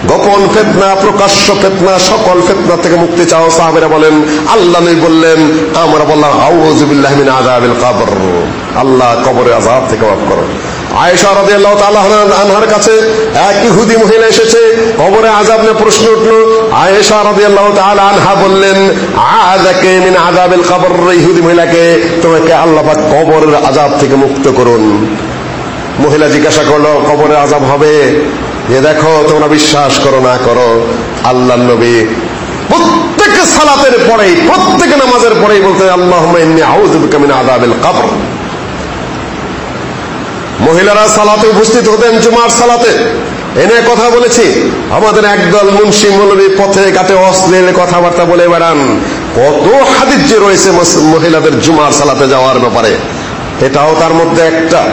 গোপন ফেতনা, প্রকাশ্য ফেতনা, সকল ফেতনা থেকে মুক্তি চাও, সাহাবেরা বলেন। আল্লাহ নবী বললেন, আমরা বললাম আউযুবিল্লাহ মিন আযাবিল কবর। আল্লাহ কবরের আযাব থেকে মাফ করো। আয়েশা রাদিয়াল্লাহু তাআলা আনহার কাছে এক ইহুদি মহিলা এসেছে। কবরে নিয়ে প্রশ্ন উঠল, আয়েশা রাদিয়াল্লাহু তাআলা আনহা বললেন, আযাকে মিন আযাবিল কবর? ইহুদি মহিলাকে, তোমাকে আল্লাহ কবরের আযাব থেকে মুক্ত করুন। মহিলা জিজ্ঞাসা করল কবরে আযাব হবে? যে দেখো, তোমরা বিশ্বাস করো না, করো। আল্লাহ নবী প্রত্যেক সালাতের পরেই, প্রত্যেক নামাজের পরেই বলতে আল্লাহ আউযুবিকা মিন আযাবিল কবর। মহিলারা সালাতে উপস্থিত হতেন জুমার সালাতে। এনে কথা বলেছি। আমাদের একদল মুন্সি মৌলবী পথে ঘাটে অশ্লীল কথাবার্তা বলে বেড়ান। কত হাদিস যে রয়েছে মহিলাদের জুমার সালাতে যাওয়ার ব্যাপারে। এটাও তার মধ্যে একটা।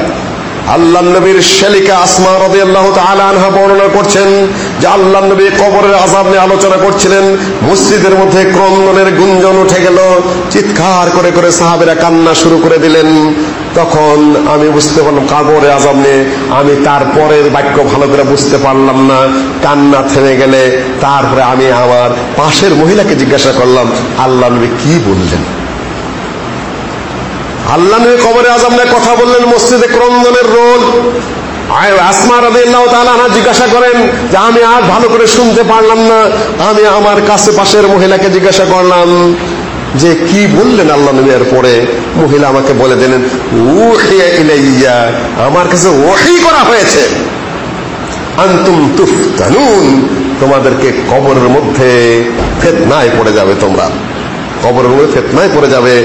আল্লাহ নবীর শেলিকা আসমা রবি আল্লাহ আনহা বর্ণনা করছেন যে আল্লাহ নবী কবরের আজাব নিয়ে আলোচনা করছিলেন। মসজিদের মধ্যে ক্রন্দনের গুঞ্জন উঠে গেল। চিৎকার করে করে সাহাবেরা কান্না শুরু করে দিলেন। তখন আমি বুঝতে পারলাম কাবরে আজাব নিয়ে আমি তারপরের বাক্য ভালো করে বুঝতে পারলাম না। কান্না থেমে গেলে তারপরে আমি আমার পাশের মহিলাকে জিজ্ঞাসা করলাম, আল্লাহ নবী কি বললেন? আল্লাহ নবী কবরে আজম নিয়ে কথা বললেন, মসজিদে ক্রন্দনের রোল। জিজ্ঞাসা করেন যে, আমি আর ভালো করে শুনতে পারলাম না। আমি আমার কাছে পাশের মহিলাকে জিজ্ঞাসা করলাম যে কি বললেন আল্লাহ নবী পরে মহিলা আমাকে বলে দিলেন আমার কাছে ওহি করা হয়েছে। তোমাদেরকে কবরের মধ্যে ফেতনায় পড়ে যাবে তোমরা। কবরের মধ্যে ফেতনায় পড়ে যাবে।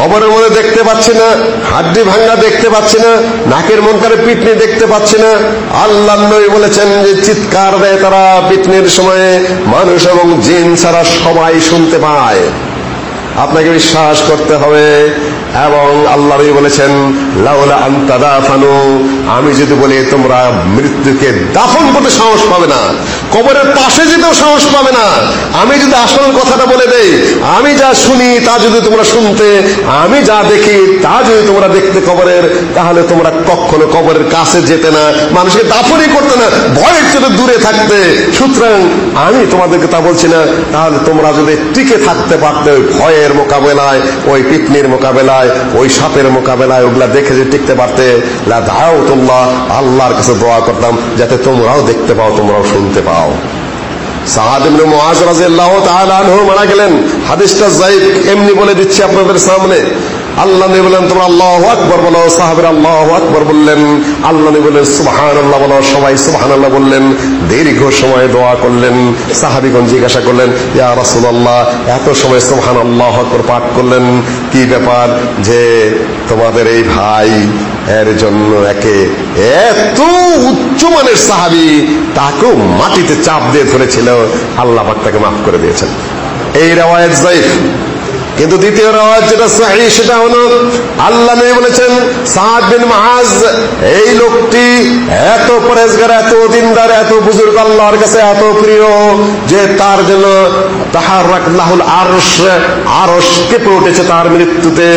কবরের মধ্যে দেখতে পাচ্ছি না, হাড্ডি ভাঙ্গা দেখতে পাচ্ছি না, নাকের মনকারে পিটনি দেখতে পাচ্ছি না। আল্লাহ নবী বলেছেন যে চিৎকার দেয় তারা পিটনির সময়ে মানুষ এবং জিন ছাড়া সবাই শুনতে পায়। আপনাকে বিশ্বাস করতে হবে। এবং আল্লাহ বলেছেন, লাউলা আন্তাদা ফানু আমি যদি বলি, তোমরা মৃত্যুকে দাফন করতে সাহস পাবে না, কবরের পাশে যেতেও সাহস পাবে না। আমি যদি আসল কথাটা বলে দেই, আমি যা শুনি, তা যদি তোমরা শুনতে, আমি যা দেখি, তা যদি তোমরা দেখতে কবরের, তাহলে তোমরা কখনো কবরের কাছে যেতে না, মানুষকে দাফনই করতে না, ভয়ের চোখে দূরে থাকতে। সুতরাং আমি তোমাদেরকে তা বলছি না, তাহলে তোমরা যদি টিকে থাকতে পারতে ওই ভয়ের মোকাবেলায়, ওই পিপনির মোকাবেলায়, ওই সাপের মোকাবেলায় ওগুলা দেখে যে টিকতে পারতে তোমরা আল্লাহর কাছে দোয়া করতাম, যাতে তোমরাও দেখতে পাও, তোমরাও শুনতে পাও। সাহাদ মারা গেলেন। হাদিসটা এমনি বলে দিচ্ছি আপনাদের সামনে। আল্লাহ নবী বলেন, তোমরা আল্লাহু আকবার বলো, সাহাবীরা আল্লাহু আকবার বললেন। আল্লাহ নবী বলেন, সুবহানাল্লাহ বলো, সবাই সুবহানাল্লাহ বললেন। দীর্ঘ সময় দোয়া করলেন। সাহাবীগণ জিজ্ঞাসা করলেন, ইয়া এত সময় সুবহানাল্লাহু আকবার পাঠ করলেন। কি ব্যাপার যে তোমাদের এই ভাই এর জন্য একে এত উচ্চমানের সাহাবি, তাকেও মাটিতে চাপ দিয়ে ধরেছিল। আল্লাহ তাকে মাফ করে দিয়েছেন। এই রেওয়ায়ত জাইফ কিন্তু দ্বিতীয় রাওয়াজ যেটা সহি সেটা হলো আল্লাহ নবী বলেছেন, সাদ বিন মাহাজ, এই লোকটি এত পরেজগার, এত দিনদার, এত বুজুর্গ আল্লাহর কাছে এত প্রিয় যে তার জন্য তাহার লাহুল আরস আরশ কেঁপে উঠেছে তার মৃত্যুতে।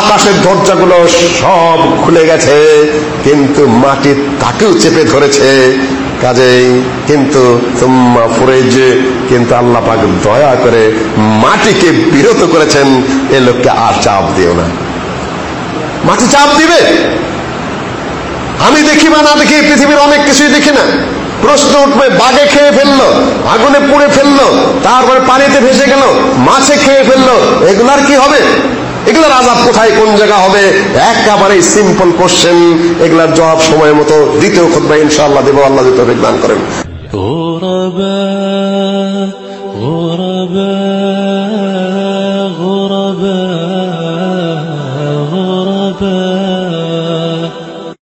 আকাশের দরজাগুলো সব খুলে গেছে, কিন্তু মাটি তাকেও চেপে ধরেছে। কাজেই কিন্তু ফুরেজ কিন্তু আল্লাহ পাক দয়া করে মাটিকে বিরত করেছেন, এ লোককে আর চাপ দিও না। মাটি চাপ দিবে? আমি দেখি বা না দেখি, পৃথিবীর অনেক কিছুই দেখি না। প্রশ্ন উঠবে, বাঘে খেয়ে ফেলল, আগুনে পুড়ে ফেলল, তারপরে পানিতে ভেসে গেল, মাছে খেয়ে ফেলল, এগুলার কি হবে? এগুলার আজাব কোথায়, কোন জায়গা হবে? একেবারে সিম্পল কোশ্চেন এগুলার জবাব সময় মতো দ্বিতীয় খুদ্া ইনশাআল্লাহ দেব, আল্লাহ দিতে করেন। ওরা